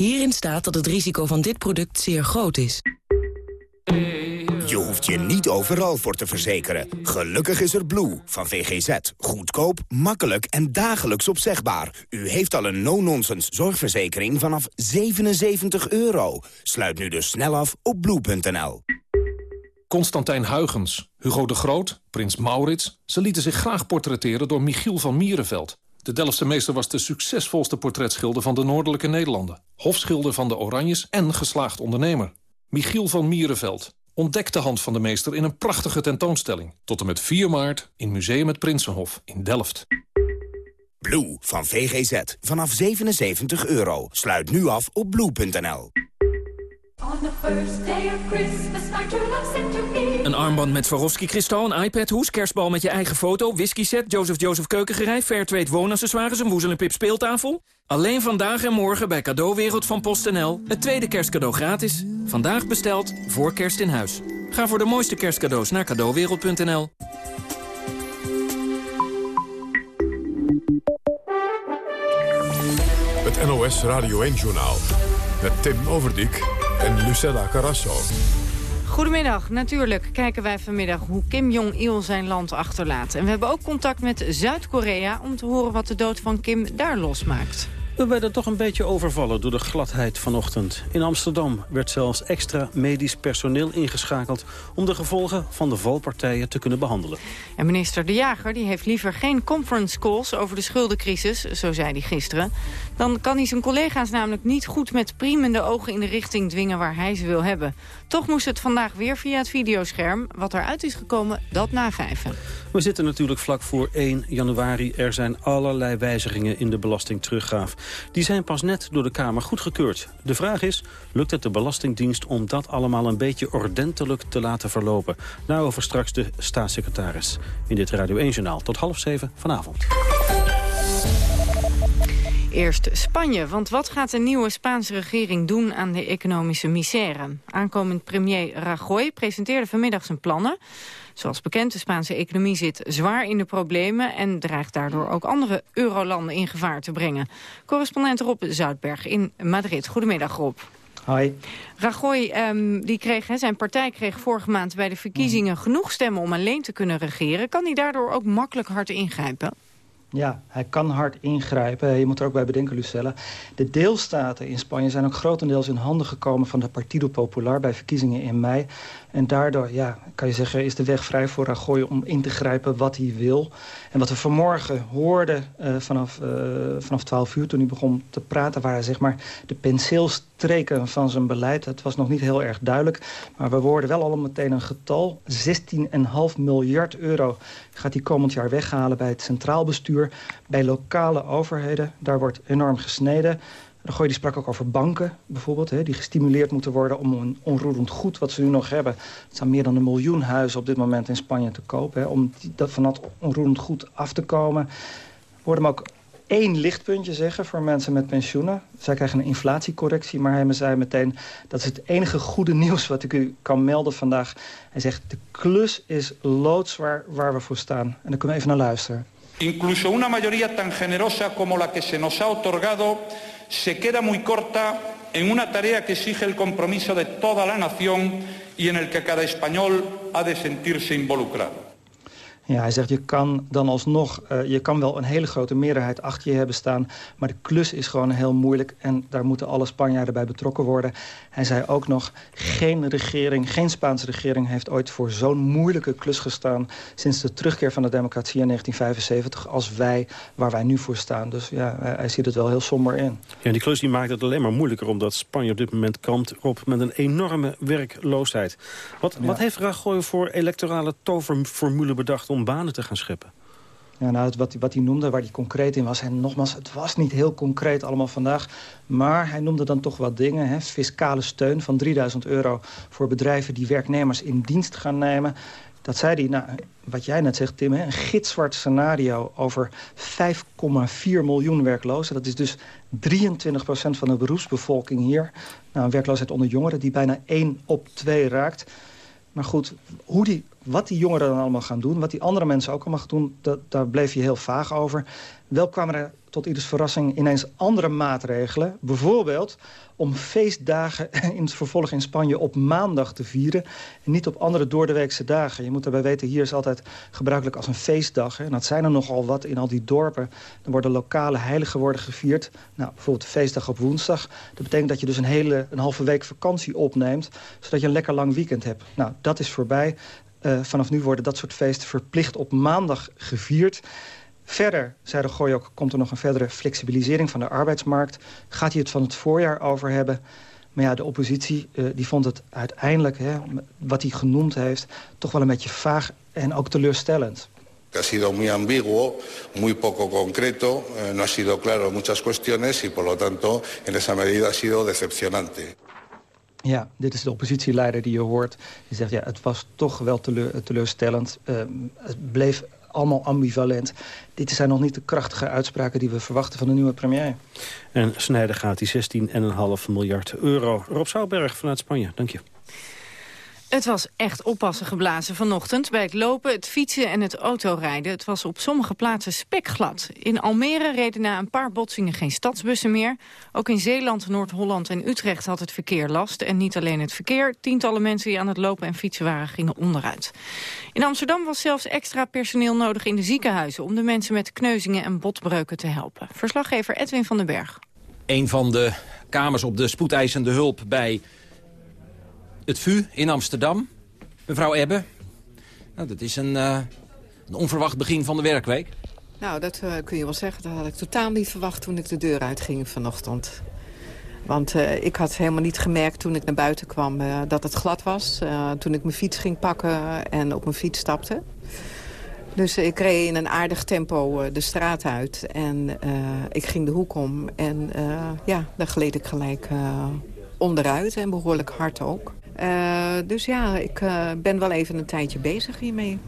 Hierin staat dat het risico van dit product zeer groot is. Je hoeft je niet overal voor te verzekeren. Gelukkig is er Blue van VGZ. Goedkoop, makkelijk en dagelijks opzegbaar. U heeft al een no-nonsense zorgverzekering vanaf 77 euro. Sluit nu dus snel af op blue.nl. Constantijn Huygens, Hugo de Groot, Prins Maurits... ze lieten zich graag portretteren door Michiel van Mierenveld. De Delftse meester was de succesvolste portretschilder van de Noordelijke Nederlanden. Hofschilder van de Oranjes en geslaagd ondernemer. Michiel van Mierenveld ontdekt de hand van de meester in een prachtige tentoonstelling. Tot en met 4 maart in Museum het Prinsenhof in Delft. Blue van VGZ. Vanaf 77 euro. Sluit nu af op blue.nl. Een armband met Swarovski-kristal, een iPad-hoes, kerstbal met je eigen foto... whisky-set, Joseph Joseph keukengerij, Fairtrade woonaccessoires... een woezel en pip speeltafel. Alleen vandaag en morgen bij Cadeauwereld van PostNL. Het tweede kerstcadeau gratis. Vandaag besteld, voor kerst in huis. Ga voor de mooiste kerstcadeaus naar cadeauwereld.nl. Het NOS Radio 1-journaal met Tim Overdijk en Lucella Carrasso. Goedemiddag. Natuurlijk kijken wij vanmiddag hoe Kim Jong-il zijn land achterlaat. En we hebben ook contact met Zuid-Korea om te horen wat de dood van Kim daar losmaakt. We werden toch een beetje overvallen door de gladheid vanochtend. In Amsterdam werd zelfs extra medisch personeel ingeschakeld... om de gevolgen van de valpartijen te kunnen behandelen. En minister De Jager die heeft liever geen conference calls over de schuldencrisis... zo zei hij gisteren. Dan kan hij zijn collega's namelijk niet goed met priemende ogen in de richting dwingen waar hij ze wil hebben. Toch moest het vandaag weer via het videoscherm. Wat eruit is gekomen, dat na. We zitten natuurlijk vlak voor 1 januari. Er zijn allerlei wijzigingen in de belastingteruggaaf. Die zijn pas net door de Kamer goedgekeurd. De vraag is, lukt het de Belastingdienst om dat allemaal een beetje ordentelijk te laten verlopen? Daarover straks de staatssecretaris in dit Radio 1-journaal. Tot half zeven vanavond. Eerst Spanje, want wat gaat de nieuwe Spaanse regering doen aan de economische misère? Aankomend premier Rajoy presenteerde vanmiddag zijn plannen. Zoals bekend, de Spaanse economie zit zwaar in de problemen... en dreigt daardoor ook andere eurolanden in gevaar te brengen. Correspondent Rob Zoutberg in Madrid. Goedemiddag, Rob. Hoi. Rajoy, um, die kreeg, hè, zijn partij kreeg vorige maand bij de verkiezingen genoeg stemmen om alleen te kunnen regeren. Kan hij daardoor ook makkelijk hard ingrijpen? Ja, hij kan hard ingrijpen. Je moet er ook bij bedenken, Lucella. De deelstaten in Spanje zijn ook grotendeels in handen gekomen... van de Partido Popular bij verkiezingen in mei. En daardoor, ja, kan je zeggen, is de weg vrij voor Rajoy... om in te grijpen wat hij wil. En wat we vanmorgen hoorden uh, vanaf, uh, vanaf 12 uur... toen hij begon te praten, waren zeg maar de penseelstreken van zijn beleid. Het was nog niet heel erg duidelijk. Maar we hoorden wel al meteen een getal. 16,5 miljard euro gaat hij komend jaar weghalen bij het centraal bestuur. Bij lokale overheden, daar wordt enorm gesneden. De Gooi die sprak ook over banken bijvoorbeeld... Hè, die gestimuleerd moeten worden om een onroerend goed wat ze nu nog hebben... het zijn meer dan een miljoen huizen op dit moment in Spanje te kopen... Hè, om dat, van dat onroerend goed af te komen. We hoorden hem ook één lichtpuntje zeggen voor mensen met pensioenen. Zij krijgen een inflatiecorrectie, maar hij zei meteen... dat is het enige goede nieuws wat ik u kan melden vandaag. Hij zegt, de klus is loodzwaar waar we voor staan. En daar kunnen we even naar luisteren. Incluso una mayoría tan generosa como la que se nos ha otorgado... se queda muy corta en una tarea que exige el compromiso de toda la nación... y en el que cada español ha de sentirse involucrado. Ja, hij zegt, je kan dan alsnog, uh, je kan wel een hele grote meerderheid achter je hebben staan... maar de klus is gewoon heel moeilijk en daar moeten alle Spanjaarden bij betrokken worden. Hij zei ook nog, geen regering, geen Spaanse regering... heeft ooit voor zo'n moeilijke klus gestaan... sinds de terugkeer van de democratie in 1975 als wij, waar wij nu voor staan. Dus ja, hij, hij ziet het wel heel somber in. Ja, die klus die maakt het alleen maar moeilijker... omdat Spanje op dit moment kampt op met een enorme werkloosheid. Wat, ja. wat heeft Rajoy voor electorale toverformule bedacht... om om banen te gaan scheppen? Ja, nou, wat, wat hij noemde, waar hij concreet in was... en nogmaals, het was niet heel concreet allemaal vandaag... maar hij noemde dan toch wat dingen. Hè? Fiscale steun van 3000 euro voor bedrijven die werknemers in dienst gaan nemen. Dat zei hij, nou, wat jij net zegt, Tim, hè? een gitzwart scenario... over 5,4 miljoen werklozen. Dat is dus 23% van de beroepsbevolking hier. Nou, een werkloosheid onder jongeren die bijna 1 op 2 raakt... Maar goed, hoe die, wat die jongeren dan allemaal gaan doen... wat die andere mensen ook allemaal gaan doen... Daar bleef je heel vaag over. Wel kwamen er tot ieders verrassing ineens andere maatregelen. Bijvoorbeeld om feestdagen in het vervolg in Spanje op maandag te vieren... en niet op andere doordeweekse dagen. Je moet daarbij weten, hier is altijd gebruikelijk als een feestdag. Hè. En dat zijn er nogal wat in al die dorpen. Dan worden lokale heiligen worden gevierd. Nou, bijvoorbeeld de feestdag op woensdag. Dat betekent dat je dus een hele een halve week vakantie opneemt... zodat je een lekker lang weekend hebt. Nou, dat is voorbij. Uh, vanaf nu worden dat soort feesten verplicht op maandag gevierd... Verder, zei de Gooi ook, komt er nog een verdere flexibilisering van de arbeidsmarkt. Gaat hij het van het voorjaar over hebben? Maar ja, de oppositie uh, die vond het uiteindelijk, hè, wat hij genoemd heeft... toch wel een beetje vaag en ook teleurstellend. ha sido muy ambiguo, muy poco concreto, eh, no ha sido claro muchas cuestiones y por lo tanto en esa medida ha sido decepcionante. Ja, dit is de oppositieleider die je hoort. Die zegt, ja, het was toch wel teleur, teleurstellend. Uh, het bleef allemaal ambivalent. Dit zijn nog niet de krachtige uitspraken die we verwachten van de nieuwe premier. En snijden gaat die 16,5 miljard euro. Rob Zouwberg vanuit Spanje, dank je. Het was echt oppassen geblazen vanochtend bij het lopen, het fietsen en het autorijden. Het was op sommige plaatsen spekglad. In Almere reden na een paar botsingen geen stadsbussen meer. Ook in Zeeland, Noord-Holland en Utrecht had het verkeer last. En niet alleen het verkeer, tientallen mensen die aan het lopen en fietsen waren gingen onderuit. In Amsterdam was zelfs extra personeel nodig in de ziekenhuizen... om de mensen met kneuzingen en botbreuken te helpen. Verslaggever Edwin van den Berg. Een van de kamers op de spoedeisende hulp bij het VU in Amsterdam. Mevrouw Ebbe, nou, dat is een, uh, een, onverwacht begin van de werkweek. Nou, dat uh, kun je wel zeggen. Dat had ik totaal niet verwacht toen ik de deur uitging vanochtend. Want uh, ik had helemaal niet gemerkt toen ik naar buiten kwam dat het glad was. toen ik mijn fiets ging pakken en op mijn fiets stapte. Dus ik reed in een aardig tempo de straat uit. En ik ging de hoek om. En ja, daar gleed ik gelijk onderuit en behoorlijk hard ook. Uh, dus ja, ik uh, ben wel even een tijdje bezig hiermee.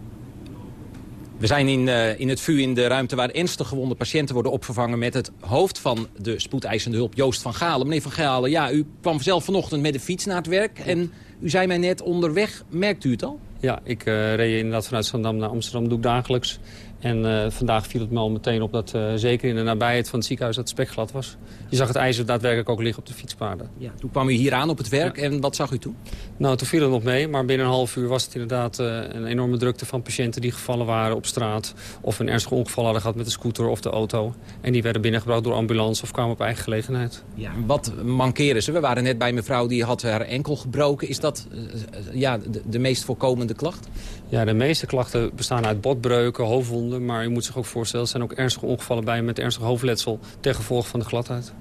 We zijn in, uh, in het VU in de ruimte waar ernstig gewonde patiënten worden opgevangen... met het hoofd van de spoedeisende hulp, Joost van Galen. Meneer van Galen, ja, u kwam zelf vanochtend met de fiets naar het werk... en u zei mij net onderweg, merkt u het al? Ja, ik reed inderdaad vanuit Zandam naar Amsterdam, doe ik dagelijks. En uh, vandaag viel het me al meteen op dat uh, zeker in de nabijheid van het ziekenhuis dat het spek glad was. Je zag het ijzer daadwerkelijk ook liggen op de fietspaden. Ja, toen kwam u hier aan op het werk en wat zag u toen? Nou, toen viel het nog mee, maar binnen een half uur was het inderdaad uh, een enorme drukte van patiënten die gevallen waren op straat. Of een ernstig ongeval hadden gehad met de scooter of de auto. En die werden binnengebracht door ambulance of kwamen op eigen gelegenheid. Ja, wat mankeren ze? We waren net bij mevrouw die had haar enkel gebroken. Is dat ja, de, de meest voorkomende klacht? Ja, de meeste klachten bestaan uit botbreuken, hoofdwonden. Maar je moet zich ook voorstellen, er zijn ook ernstige ongevallen bij met ernstig hoofdletsel ten van de gladheid.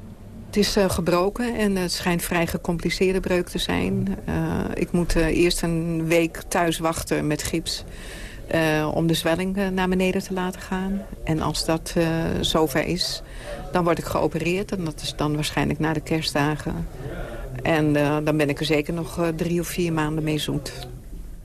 Het is uh, gebroken en het schijnt vrij gecompliceerde breuk te zijn. Uh, ik moet uh, eerst een week thuis wachten met gips... om de zwelling naar beneden te laten gaan. En als dat zover is, dan word ik geopereerd. En dat is dan waarschijnlijk na de kerstdagen. En dan ben ik er zeker nog drie of vier maanden mee zoet.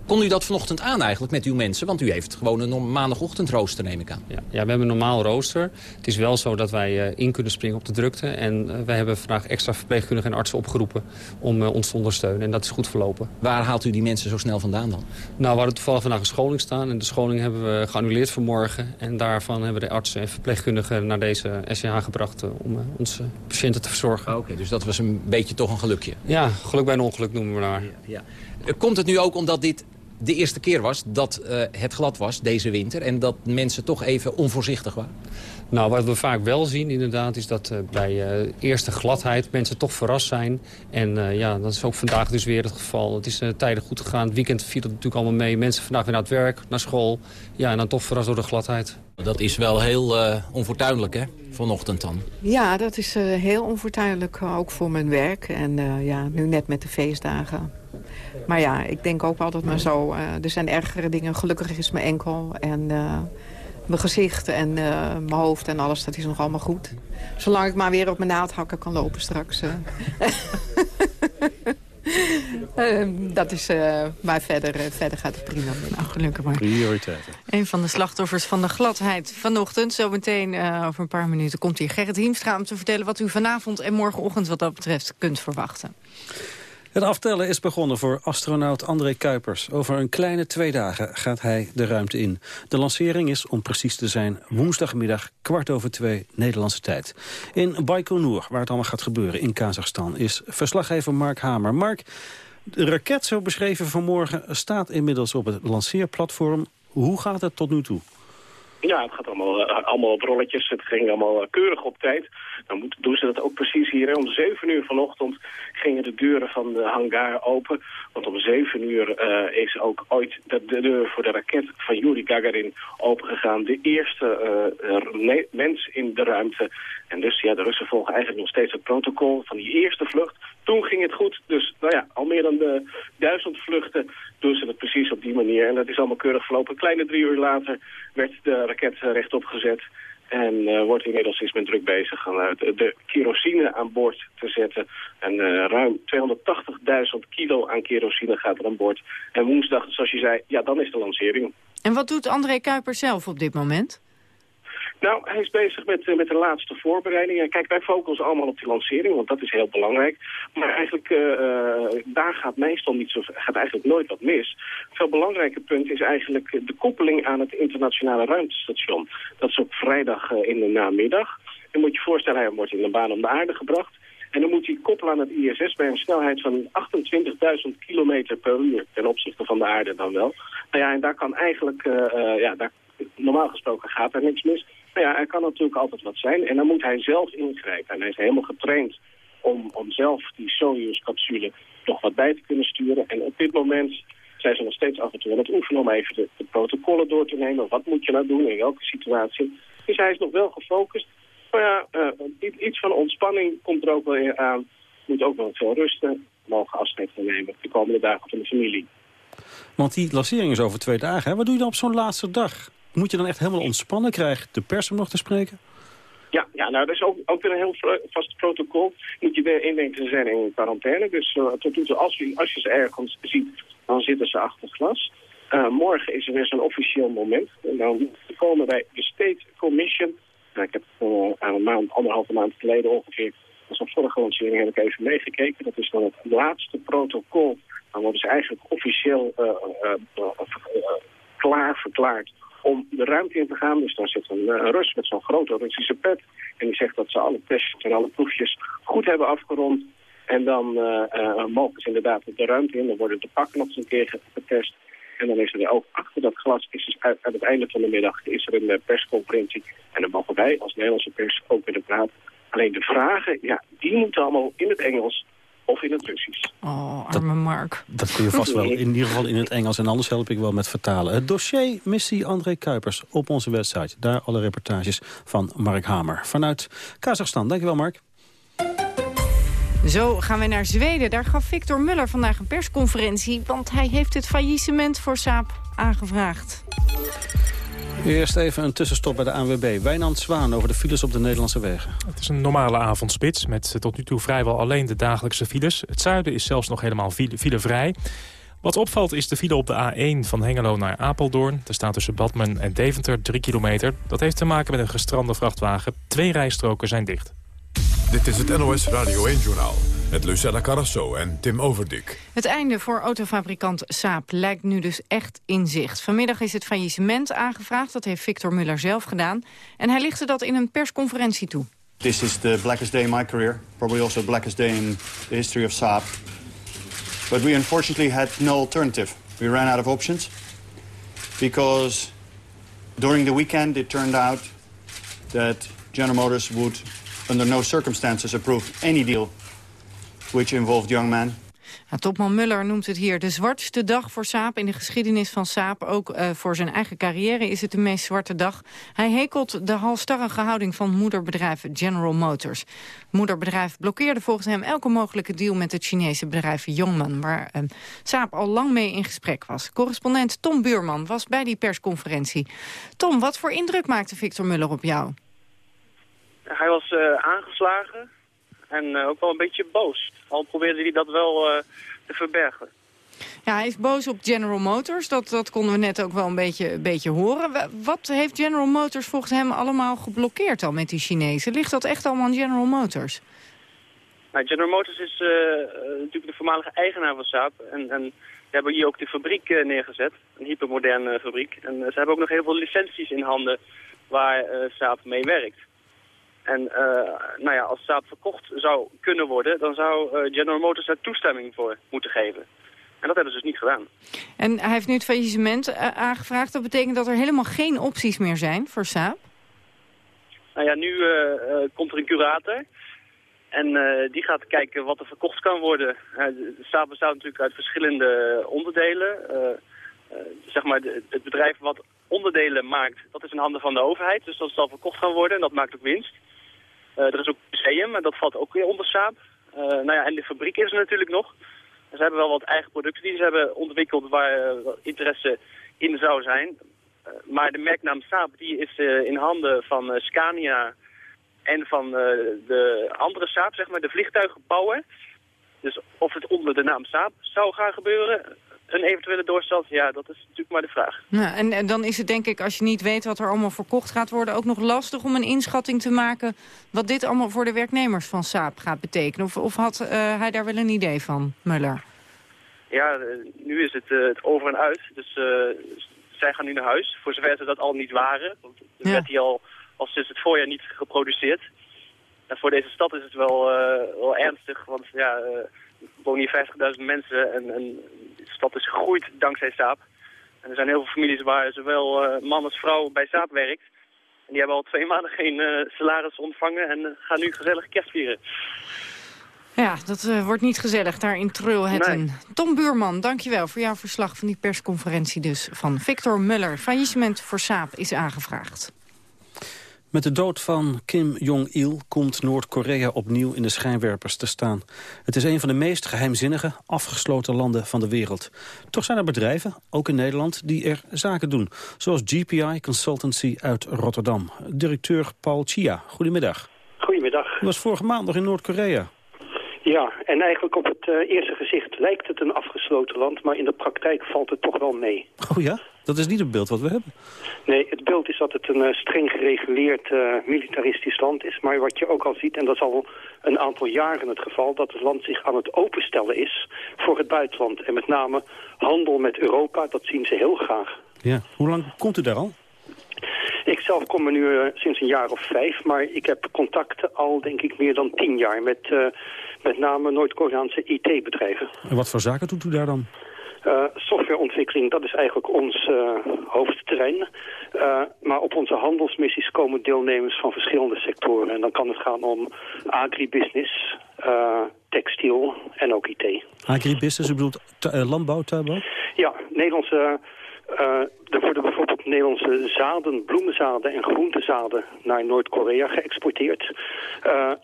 Kon u dat vanochtend aan eigenlijk met uw mensen? Want u heeft gewoon een maandagochtendrooster, neem ik aan. Ja, ja, we hebben een normaal rooster. Het is wel zo dat wij uh, in kunnen springen op de drukte. En uh, wij hebben vandaag extra verpleegkundigen en artsen opgeroepen om uh, ons te ondersteunen. En dat is goed verlopen. Waar haalt u die mensen zo snel vandaan dan? Nou, we hadden toevallig vandaag een scholing staan. En de scholing hebben we geannuleerd vanmorgen. En daarvan hebben de artsen en verpleegkundigen naar deze SCH gebracht... om onze patiënten te verzorgen. Oké, okay, dus dat was een beetje toch een gelukje? Ja, geluk bij een ongeluk noemen we maar. Ja, ja. Komt het nu ook omdat dit de eerste keer was dat uh, het glad was deze winter... en dat mensen toch even onvoorzichtig waren? Nou, wat we vaak wel zien inderdaad... is dat uh, bij uh, eerste gladheid mensen toch verrast zijn. En ja, dat is ook vandaag dus weer het geval. Het is tijdig goed gegaan. Het weekend viel het natuurlijk allemaal mee. Mensen vandaag weer naar het werk, naar school. Ja, en dan toch verrast door de gladheid. Dat is wel heel onfortuinlijk, hè? Vanochtend dan. Ja, dat is heel onfortuinlijk. Ook voor mijn werk. En ja, nu net met de feestdagen. Maar ja, ik denk ook altijd maar zo. Uh, er zijn ergere dingen. Gelukkig is mijn enkel en uh, mijn gezicht en uh, mijn hoofd en alles. Dat is nog allemaal goed. Zolang ik maar weer op mijn naaldhakken kan lopen straks. dat is, maar verder, verder gaat het prima. Nou, gelukkig maar. Prioriteiten. Een van de slachtoffers van de gladheid vanochtend. Zometeen over een paar minuten komt hier Gerrit Hiemstra... om te vertellen wat u vanavond en morgenochtend wat dat betreft kunt verwachten. Het aftellen is begonnen voor astronaut André Kuipers. Over een kleine twee dagen gaat hij de ruimte in. De lancering is, om precies te zijn, woensdagmiddag kwart over twee Nederlandse tijd. In Baikonur, waar het allemaal gaat gebeuren in Kazachstan, is verslaggever Mark Hamer. Mark, de raket, zo beschreven vanmorgen, staat inmiddels op het lanceerplatform. Hoe gaat het tot nu toe? Ja, het gaat allemaal, allemaal op rolletjes. Het ging allemaal keurig op tijd. Dan doen ze dat ook precies hier. Om zeven uur vanochtend gingen de deuren van de hangar open. Want om zeven uur uh, is ook ooit de, de, deur voor de raket van Yuri Gagarin opengegaan. De eerste mens in de ruimte. En dus ja, de Russen volgen eigenlijk nog steeds het protocol van die eerste vlucht. Toen ging het goed. Dus nou ja, al meer dan de duizend vluchten doen ze het precies op die manier. En dat is allemaal keurig verlopen. Een kleine drie uur later werd de raket rechtop gezet. En uh, wordt inmiddels is men druk bezig om de, de, kerosine aan boord te zetten. En uh, ruim 280.000 kilo aan kerosine gaat er aan boord. En woensdag, zoals je zei, ja, dan is de lancering. En wat doet André Kuiper zelf op dit moment? Nou, hij is bezig met, uh, met de laatste voorbereidingen. Kijk, wij focussen allemaal op die lancering, want dat is heel belangrijk. Maar eigenlijk, uh, uh, daar gaat meestal niet zo, gaat eigenlijk nooit wat mis. Een veel belangrijker punt is eigenlijk de koppeling aan het internationale ruimtestation. Dat is op vrijdag in de namiddag. Je moet je voorstellen, hij wordt in een baan om de aarde gebracht. En dan moet hij koppelen aan het ISS bij een snelheid van 28.000 kilometer per uur. Ten opzichte van de aarde dan wel. Nou ja, en daar kan eigenlijk, ja, daar, normaal gesproken gaat er niks mis. Nou ja, er kan natuurlijk altijd wat zijn. En dan moet hij zelf ingrijpen. En hij is helemaal getraind om, om zelf die Soyuz-capsule nog wat bij te kunnen sturen. En op dit moment zijn ze nog steeds af en toe aan het oefenen om even de, protocollen door te nemen. Wat moet je nou doen, in welke situatie. Dus hij is nog wel gefocust. Maar ja, uh, iets van ontspanning komt er ook wel aan. Moet ook wel veel rusten. Mogen afscheid gaan nemen de komende dagen van de familie. Want die lancering is over twee dagen. Hè? Wat doe je dan op zo'n laatste dag? Moet je dan echt helemaal ontspannen? Krijgt de pers om nog te spreken? Ja, ja nou, dat is ook, ook weer een heel vast protocol. Moet je weer indenken, ze zijn in quarantaine. Dus uh, tot nu toe, als je, als je ze ergens ziet, dan zitten ze achter glas. Uh, morgen is er weer zo'n officieel moment. En dan komen wij de State Commission. Nou, ik heb uh, een maand, anderhalve maand geleden ongeveer, als een vorige lancering heb ik even meegekeken. Dat is dan het laatste protocol. Dan worden ze eigenlijk officieel klaar verklaard om de ruimte in te gaan. Dus daar zit een, een Rus met zo'n grote Russische pet. En die zegt dat ze alle tests en alle proefjes goed hebben afgerond. En dan mogen ze inderdaad de ruimte in. Dan worden de pakken nog eens een keer getest. En dan is er ook achter dat glas, is dus aan het einde van de middag, is er een persconferentie. En dan mogen wij als Nederlandse pers ook willen praten. Alleen de vragen, ja, die moeten allemaal in het Engels of in het Russisch. Oh, arme Mark. Dat kun je vast wel, in ieder geval in het Engels. En anders help ik wel met vertalen. Het dossier Missie André Kuipers op onze website. Daar alle reportages van Mark Hamer. Vanuit Kazachstan. Dankjewel Mark. Zo gaan we naar Zweden. Daar gaf Victor Muller vandaag een persconferentie... want hij heeft het faillissement voor Saab aangevraagd. Eerst even een tussenstop bij de ANWB. Wijnand Zwaan over de files op de Nederlandse wegen. Het is een normale avondspits met tot nu toe vrijwel alleen de dagelijkse files. Het zuiden is zelfs nog helemaal filevrij. Wat opvalt is de file op de A1 van Hengelo naar Apeldoorn. Er staat tussen Badmen en Deventer 3 kilometer. Dat heeft te maken met een gestrande vrachtwagen. Twee rijstroken zijn dicht. Dit is het NOS Radio 1-journaal met Lucella Carrasso en Tim Overdik. Het einde voor autofabrikant Saab lijkt nu dus echt in zicht. Vanmiddag is het faillissement aangevraagd, dat heeft Victor Muller zelf gedaan. En hij lichtte dat in een persconferentie toe. This is the blackest day in my career. Probably also the blackest day in the history of Saab. But we unfortunately had no alternative. We ran out of options. Because during the weekend it turned out that General Motors would under no circumstances approve any deal which involved young men. topman Muller noemt het hier de zwartste dag voor Saab in de geschiedenis van Saab. Ook uh, voor zijn eigen carrière is het de meest zwarte dag. Hij hekelt de halstarrige houding van moederbedrijf General Motors. Moederbedrijf blokkeerde volgens hem elke mogelijke deal met het Chinese bedrijf Yongman, waar uh, Saab al lang mee in gesprek was. Correspondent Tom Buurman was bij die persconferentie. Tom, wat voor indruk maakte Victor Muller op jou? Hij was uh, aangeslagen en uh, ook wel een beetje boos. Al probeerde hij dat wel uh, te verbergen. Ja, hij is boos op General Motors. Dat, dat konden we net ook wel een beetje, een beetje horen. Wat heeft General Motors volgens hem allemaal geblokkeerd al met die Chinezen? Ligt dat echt allemaal aan General Motors? Nou, General Motors is natuurlijk de voormalige eigenaar van Saab. En, en ze hebben hier ook de fabriek neergezet. Een hypermoderne fabriek. En ze hebben ook nog heel veel licenties in handen waar Saab mee werkt. En uh, nou ja, als Saab verkocht zou kunnen worden, dan zou uh, General Motors daar toestemming voor moeten geven. En dat hebben ze dus niet gedaan. En hij heeft nu het faillissement uh, aangevraagd. Dat betekent dat er helemaal geen opties meer zijn voor Saab? Nou ja, nu komt er een curator. En die gaat kijken wat er verkocht kan worden. Saab bestaat natuurlijk uit verschillende onderdelen. zeg maar, de, het bedrijf wat onderdelen maakt, dat is in handen van de overheid. Dus dat zal verkocht gaan worden en dat maakt ook winst. Uh, er is ook een museum, en dat valt ook weer onder Saab. Uh, nou ja, en de fabriek is er natuurlijk nog. Ze hebben wel wat eigen producten die ze hebben ontwikkeld waar uh, interesse in zou zijn. maar de merknaam Saab die is in handen van Scania en van de andere Saab, zeg maar, de vliegtuigenbouwer. Dus of het onder de naam Saab zou gaan gebeuren, een eventuele doorstart, ja, dat is natuurlijk maar de vraag. Ja, en, en, dan is het denk ik, als je niet weet wat er allemaal verkocht gaat worden... ook nog lastig om een inschatting te maken... wat dit allemaal voor de werknemers van Saab gaat betekenen. Of, of had uh, hij daar wel een idee van, Muller? Ja, uh, nu is het, uh, het over en uit. Dus zij gaan nu naar huis, voor zover ze dat al niet waren. Want er ja. werd die al, al sinds het voorjaar niet geproduceerd. En voor deze stad is het wel, wel ernstig, want ja wonen hier 50.000 mensen en, en de stad is gegroeid dankzij Saab. En er zijn heel veel families waar zowel uh, man als vrouw bij Saab werkt. En die hebben al twee maanden geen uh, salaris ontvangen en uh, gaan nu gezellig kerst vieren. Ja, dat wordt niet gezellig daar in Treulhetten. Nee. Tom Buurman, dankjewel voor jouw verslag van die persconferentie dus van Victor Muller. Faillissement voor Saab is aangevraagd. Met de dood van Kim Jong-il komt Noord-Korea opnieuw in de schijnwerpers te staan. Het is een van de meest geheimzinnige, afgesloten landen van de wereld. Toch zijn er bedrijven, ook in Nederland, die er zaken doen. Zoals GPI Consultancy uit Rotterdam. Directeur Paul Chia, goedemiddag. Goedemiddag. U was vorige maand nog in Noord-Korea. Ja, en eigenlijk op het uh, eerste gezicht lijkt het een afgesloten land... maar in de praktijk valt het toch wel mee. Oh ja? Dat is niet het beeld wat we hebben. Nee, het beeld is dat het een uh, streng gereguleerd uh, militaristisch land is. Maar wat je ook al ziet, en dat is al een aantal jaren het geval... dat het land zich aan het openstellen is voor het buitenland. En met name handel met Europa, dat zien ze heel graag. Ja, hoe lang komt u daar al? Ik zelf kom er nu uh, sinds een jaar of vijf, maar ik heb contacten al denk ik meer dan tien jaar met met name Noord-Koreaanse IT-bedrijven. En wat voor zaken doet u daar dan? Uh, softwareontwikkeling, dat is eigenlijk ons uh, hoofdterrein. Uh, maar op onze handelsmissies komen deelnemers van verschillende sectoren. En dan kan het gaan om agribusiness, textiel en ook IT. Agribusiness, u bedoelt landbouw, tuinbouw? Ja, Nederlandse... er worden bijvoorbeeld Nederlandse zaden, bloemenzaden en groentezaden naar Noord-Korea geëxporteerd.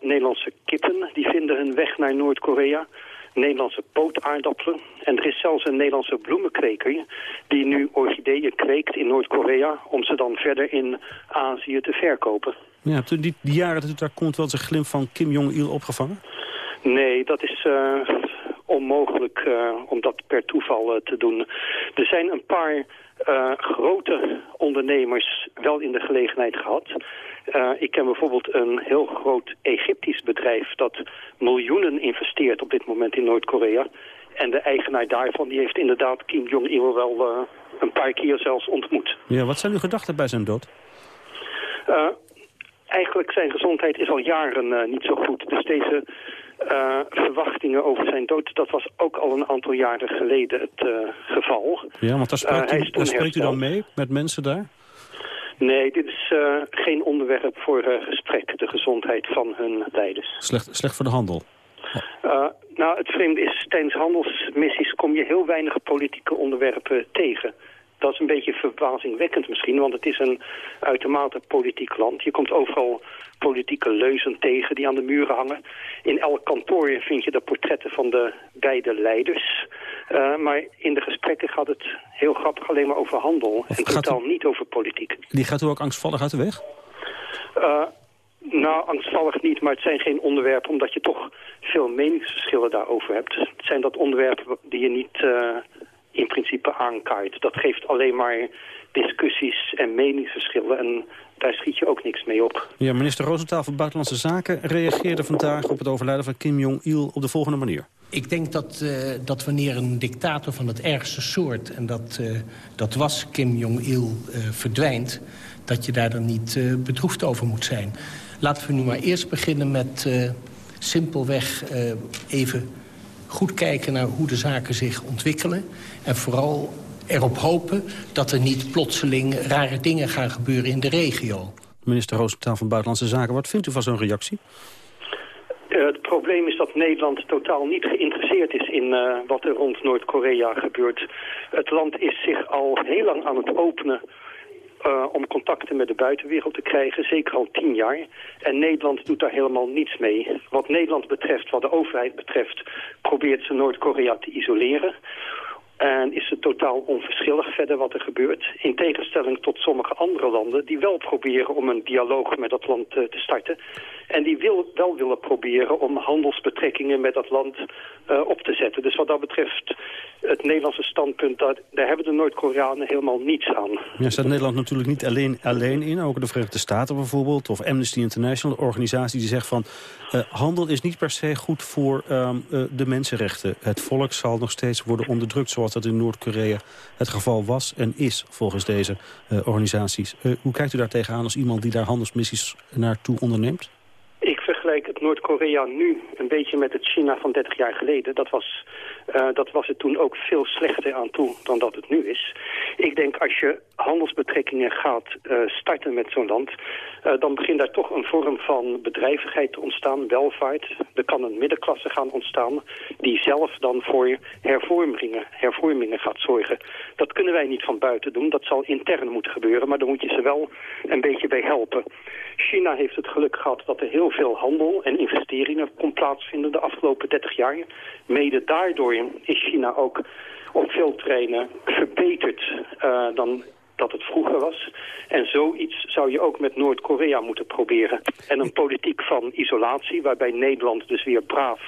Nederlandse kippen, die vinden hun weg naar Noord-Korea. Nederlandse pootaardappelen. En er is zelfs een Nederlandse bloemenkweker die nu orchideeën kweekt in Noord-Korea... om ze dan verder in Azië te verkopen. Ja, die, die jaren dat daar komt wel eens een glimp van Kim Jong-il opgevangen? Nee, dat is uh, onmogelijk uh, om dat per toeval uh, te doen. Er zijn een paar grote ondernemers wel in de gelegenheid gehad... Uh, ik ken bijvoorbeeld een heel groot Egyptisch bedrijf dat miljoenen investeert op dit moment in Noord-Korea. En de eigenaar daarvan die heeft inderdaad Kim Jong-il wel uh, een paar keer zelfs ontmoet. Ja, wat zijn uw gedachten bij zijn dood? Uh, eigenlijk zijn gezondheid is al jaren niet zo goed. Dus deze verwachtingen over zijn dood, dat was ook al een aantal jaren geleden het geval. Ja, want daar spreekt, u, daar spreekt u dan mee met mensen daar? Nee, dit is uh, geen onderwerp voor uh, gesprek, de gezondheid van hun leiders. Slecht, slecht voor de handel? Uh, nou, het vreemde is, tijdens handelsmissies kom je heel weinig politieke onderwerpen tegen. Dat is een beetje verbazingwekkend misschien, want het is een uitermate politiek land. Je komt overal politieke leuzen tegen die aan de muren hangen. In elk kantoor vind je de portretten van de beide leiders. Uh, maar in de gesprekken gaat het heel grappig alleen maar over handel. en totaal u... niet over politiek. Die gaat u ook angstvallig uit de weg? Uh, nou, angstvallig niet, maar het zijn geen onderwerpen... omdat je toch veel meningsverschillen daarover hebt. Het zijn dat onderwerpen die je niet uh, in principe aankaart. Dat geeft alleen maar discussies en meningsverschillen... en daar schiet je ook niks mee op. Ja, minister Roosentaal van Buitenlandse Zaken reageerde vandaag... op het overlijden van Kim Jong-il op de volgende manier. Ik denk dat, uh, dat wanneer een dictator van het ergste soort... en dat, uh, dat was Kim Jong-il, uh, verdwijnt... dat je daar dan niet bedroefd over moet zijn. Laten we nu maar eerst beginnen met simpelweg even goed kijken... naar hoe de zaken zich ontwikkelen. En vooral erop hopen dat er niet plotseling rare dingen gaan gebeuren in de regio. Minister Roosentaal van Buitenlandse Zaken, wat vindt u van zo'n reactie? Uh, het probleem is dat Nederland totaal niet geïnteresseerd is in uh, wat er rond Noord-Korea gebeurt. Het land is zich al heel lang aan het openen uh, om contacten met de buitenwereld te krijgen, zeker al tien jaar. En Nederland doet daar helemaal niets mee. Wat Nederland betreft, wat de overheid betreft, probeert ze Noord-Korea te isoleren. En is het totaal onverschillig verder wat er gebeurt. In tegenstelling tot sommige andere landen die wel proberen om een dialoog met dat land uh, te starten. En die wil, wel willen proberen om handelsbetrekkingen met dat land uh, op te zetten. Dus wat dat betreft het Nederlandse standpunt, dat, daar hebben de Noord-Koreanen helemaal niets aan. Ja, staat Nederland natuurlijk niet alleen, alleen in. Ook de Verenigde Staten bijvoorbeeld, of Amnesty International, een organisatie die zegt van... Uh, handel is niet per se goed voor uh, de mensenrechten. Het volk zal nog steeds worden onderdrukt, zoals dat in Noord-Korea het geval was en is, volgens deze uh, organisaties. hoe kijkt u daar tegenaan als iemand die daar handelsmissies naartoe onderneemt? Ik vergelijk het Noord-Korea nu een beetje met het China van 30 jaar geleden. Dat was, uh, dat was het toen ook veel slechter aan toe dan dat het nu is. Ik denk als je handelsbetrekkingen gaat uh, starten met zo'n land... Uh, dan begint daar toch een vorm van bedrijvigheid te ontstaan, welvaart. Er kan een middenklasse gaan ontstaan die zelf dan voor hervormingen, hervormingen gaat zorgen. Dat kunnen wij niet van buiten doen, dat zal intern moeten gebeuren... maar dan moet je ze wel een beetje bij helpen. China heeft het geluk gehad dat er heel veel handel en investeringen kon plaatsvinden de afgelopen 30 jaar. Mede daardoor is China ook op veel terreinen verbeterd uh, dan dat het vroeger was. En zoiets zou je ook met Noord-Korea moeten proberen. En een politiek van isolatie, waarbij Nederland dus weer braaf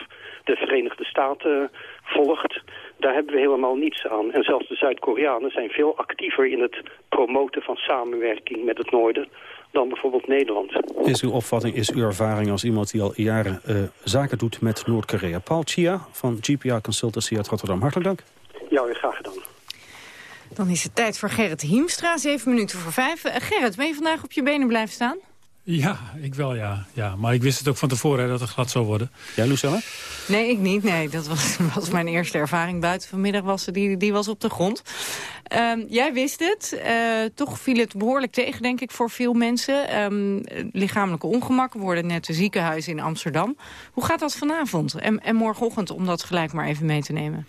de Verenigde Staten volgt, daar hebben we helemaal niets aan. En zelfs de Zuid-Koreanen zijn veel actiever in het promoten van samenwerking met het Noorden dan bijvoorbeeld Nederland. Is uw opvatting, is uw ervaring als iemand die al jaren uh, zaken doet met Noord-Korea? Paul Chia van GPR Consultancy uit Rotterdam, hartelijk dank. Ja, weer graag gedaan. Dan is het tijd voor Gerrit Hiemstra, zeven minuten voor vijf. Uh, Gerrit, ben je vandaag op je benen blijven staan? Ja, ik wel, ja. ja. Maar ik wist het ook van tevoren hè, dat het glad zou worden. Ja, Lucella? Nee, ik niet. Nee, dat was, was mijn eerste ervaring buiten vanmiddag. Was, die, die was op de grond. Uh, jij wist het. Uh, toch viel het behoorlijk tegen, denk ik, voor veel mensen. Um, lichamelijke ongemakken worden net de ziekenhuis in Amsterdam. Hoe gaat dat vanavond en, en morgenochtend, om dat gelijk maar even mee te nemen?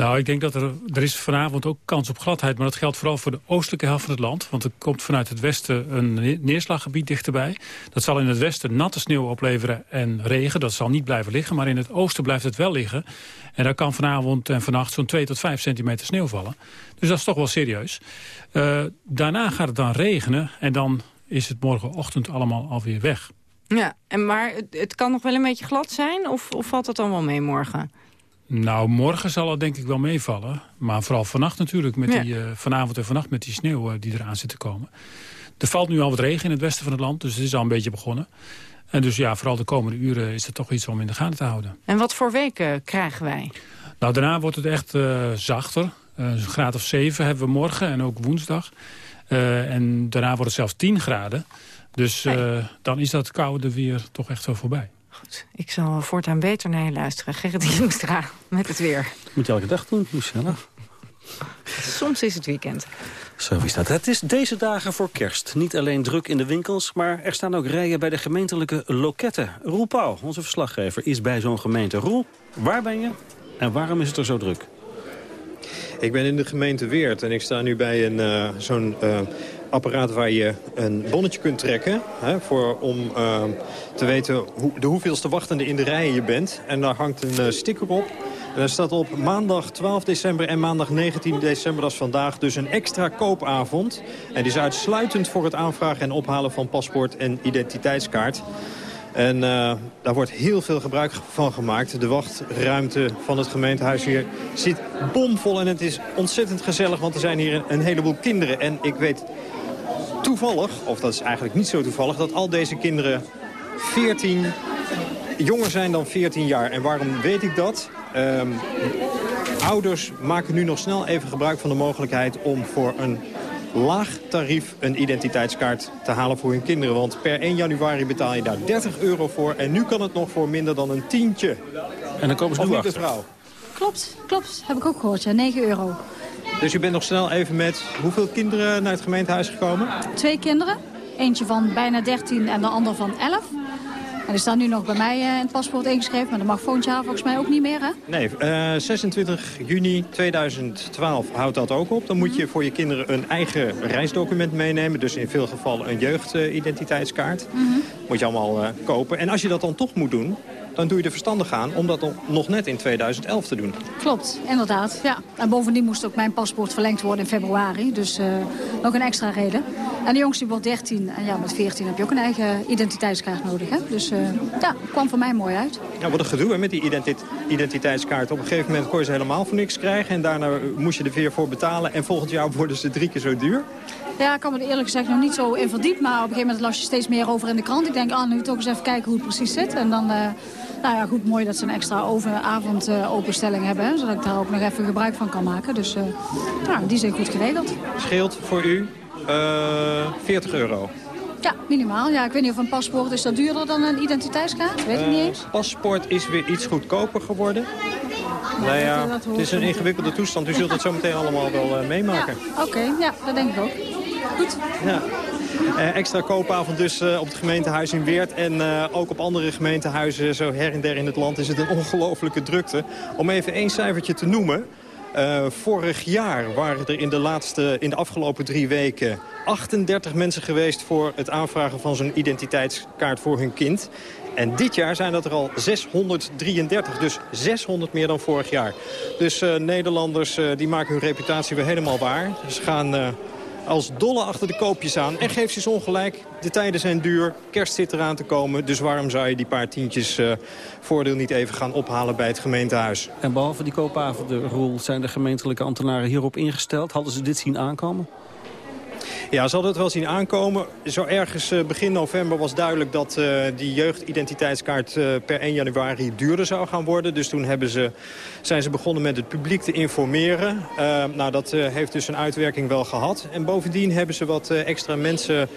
Nou, ik denk dat er, er is vanavond ook kans op gladheid. Maar dat geldt vooral voor de oostelijke helft van het land. Want er komt vanuit het westen een neerslaggebied dichterbij. Dat zal in het westen natte sneeuw opleveren en regen. Dat zal niet blijven liggen. Maar in het oosten blijft het wel liggen. En daar kan vanavond en vannacht zo'n 2 tot 5 centimeter sneeuw vallen. Dus dat is toch wel serieus. Uh, daarna gaat het dan regenen. En dan is het morgenochtend allemaal alweer weg. Ja, en maar het, het kan nog wel een beetje glad zijn? Of, of valt het dan wel mee morgen? Nou, morgen zal het denk ik wel meevallen. Maar vooral vannacht natuurlijk, met die, uh, vanavond en vannacht met die sneeuw uh, die eraan zit te komen. Er valt nu al wat regen in het westen van het land, dus het is al een beetje begonnen. En dus ja, vooral de komende uren is het toch iets om in de gaten te houden. En wat voor weken krijgen wij? Nou, daarna wordt het echt uh, zachter. een graad of 7 hebben we morgen en ook woensdag. en daarna wordt het zelfs 10 graden. Dus dan is dat koude weer toch echt wel voorbij. Goed, ik zal voortaan beter naar je luisteren. Gerrit Hiemstra met het weer. Dat moet je elke dag doen, Lucella. Soms is het weekend. Zo is dat. Het is deze dagen voor kerst. Niet alleen druk in de winkels, maar er staan ook rijen bij de gemeentelijke loketten. Roel Pauw, onze verslaggever, is bij zo'n gemeente. Roel, waar ben je en waarom is het er zo druk? Ik ben in de gemeente Weert en ik sta nu bij een uh, zo'n uh, apparaat waar je een bonnetje kunt trekken... Hè, voor, om uh, te weten hoe, de hoeveelste wachtende in de rij je bent. En daar hangt een uh, sticker op. Daar staat op maandag 12 december en maandag 19 december, dat is vandaag, dus een extra koopavond. En die is uitsluitend voor het aanvragen en ophalen van paspoort en identiteitskaart. En uh, daar wordt heel veel gebruik van gemaakt. De wachtruimte van het gemeentehuis hier zit bomvol en het is ontzettend gezellig, want er zijn hier een heleboel kinderen. En ik weet toevallig, of dat is eigenlijk niet zo toevallig... dat al deze kinderen 14, jonger zijn dan 14 jaar. En waarom weet ik dat? Um, ouders maken nu nog snel even gebruik van de mogelijkheid... om voor een laag tarief een identiteitskaart te halen voor hun kinderen. Want per 1 januari betaal je daar 30 euro voor. En nu kan het nog voor minder dan een tientje. En dan komen ze nu achter. Vrouw. Klopt, klopt. Heb ik ook gehoord, ja. 9 euro. Dus u bent nog snel even met hoeveel kinderen naar het gemeentehuis gekomen? Twee kinderen. Eentje van bijna 13 en de ander van 11. En die staan nu nog bij mij in het paspoort ingeschreven. Maar dat mag volgend jaar volgens mij ook niet meer, hè? Nee, uh, 26 juni 2012 houdt dat ook op. Dan moet je voor je kinderen een eigen reisdocument meenemen. Dus in veel gevallen een jeugdidentiteitskaart. Uh, mm -hmm. Moet je allemaal uh, kopen. En als je dat dan toch moet doen, dan doe je er verstandig aan om dat nog net in 2011 te doen. Klopt, inderdaad. Ja. En bovendien moest ook mijn paspoort verlengd worden in februari. Dus uh, nog een extra reden. En de jongste wordt 13 en ja, met 14 heb je ook een eigen identiteitskaart nodig. Hè? Dus uh, ja, kwam voor mij mooi uit. Ja, wat een gedoe hè, met die identi identiteitskaart. Op een gegeven moment kon je ze helemaal voor niks krijgen. En daarna moest je er weer voor betalen. En volgend jaar worden ze drie keer zo duur. Ja, ik kan me er eerlijk gezegd nog niet zo in verdiept. Maar op een gegeven moment las je steeds meer over in de krant. Ik denk, ah, nu toch eens even kijken hoe het precies zit. En dan... Uh, nou ja, goed, mooi dat ze een extra avond uh, openstelling hebben. Hè, zodat ik daar ook nog even gebruik van kan maken. Dus uh, nou, die zijn goed geregeld. Scheelt voor u uh, 40 euro. Ja, minimaal. Ja, ik weet niet of een paspoort is dat duurder dan een identiteitskaart. Weet ik niet eens. paspoort is weer iets goedkoper geworden. Nou ja, het is een ingewikkelde toestand. U zult het zo meteen allemaal wel meemaken. Ja, Oké, okay, ja, dat denk ik ook. Goed. Ja. Uh, extra koopavond dus uh, op het gemeentehuis in Weert. En uh, ook op andere gemeentehuizen zo her en der in het land is het een ongelofelijke drukte. Om even één cijfertje te noemen. vorig jaar waren er in de, laatste, in de afgelopen drie weken 38 mensen geweest voor het aanvragen van zo'n identiteitskaart voor hun kind. En dit jaar zijn dat er al 633, dus 600 meer dan vorig jaar. Dus Nederlanders die maken hun reputatie weer helemaal waar. Ze gaan als dolle achter de koopjes aan. En geef ze ongelijk, de tijden zijn duur, kerst zit eraan te komen. Dus waarom zou je die paar tientjes uh, voordeel niet even gaan ophalen bij het gemeentehuis? En behalve die koopavond, de rol, zijn de gemeentelijke ambtenaren hierop ingesteld? Hadden ze dit zien aankomen? Ja, hadden het wel zien aankomen. Zo ergens uh, begin november was duidelijk dat uh, die jeugdidentiteitskaart uh, per 1 januari duurder zou gaan worden. Dus toen hebben ze, zijn ze begonnen met het publiek te informeren. nou, dat heeft dus een uitwerking wel gehad. En bovendien hebben ze wat extra mensen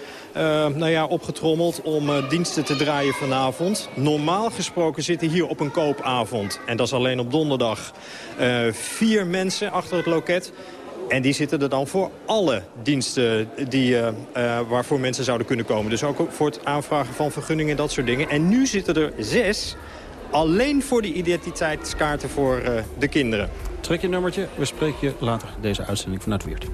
nou ja, opgetrommeld om diensten te draaien vanavond. Normaal gesproken zitten hier op een koopavond. En dat is alleen op donderdag. vier mensen achter het loket. En die zitten er dan voor alle diensten die, uh, uh, waarvoor mensen zouden kunnen komen. Dus ook voor het aanvragen van vergunningen en dat soort dingen. En nu zitten er zes alleen voor de identiteitskaarten voor uh, de kinderen. Trek je nummertje, we spreken je later deze uitzending vanuit Weert.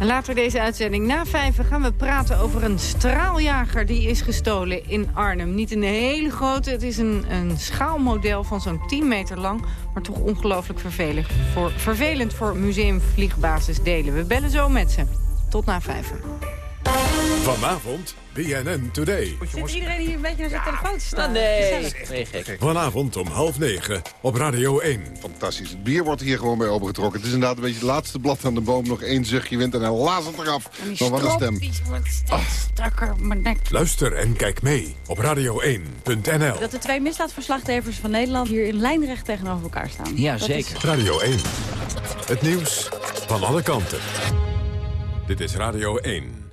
En later deze uitzending na vijf gaan we praten over een straaljager die is gestolen in Arnhem. Niet een hele grote, het is een, een schaalmodel van zo'n 10 meter lang, maar toch ongelooflijk vervelend voor, vervelend voor Museum Vliegbasis Delen. We bellen zo met ze. Tot na vijf. Vanavond BNN Today. Zit iedereen hier een beetje naar zijn telefoon te staan? nee. nee, gek. Vanavond om half negen op Radio 1. Fantastisch. Het bier wordt hier gewoon bij opengetrokken. Het is inderdaad een beetje het laatste blad aan de boom. Nog één zuchtje wind en hij laat het eraf. Maar wat een stem. Die wordt steeds strakker op mijn nek. Luister en kijk mee op radio1.nl. Dat de twee misdaadverslaggevers van Nederland hier in lijnrecht tegenover elkaar staan. Ja, zeker. Radio 1. Het nieuws van alle kanten. Dit is Radio 1.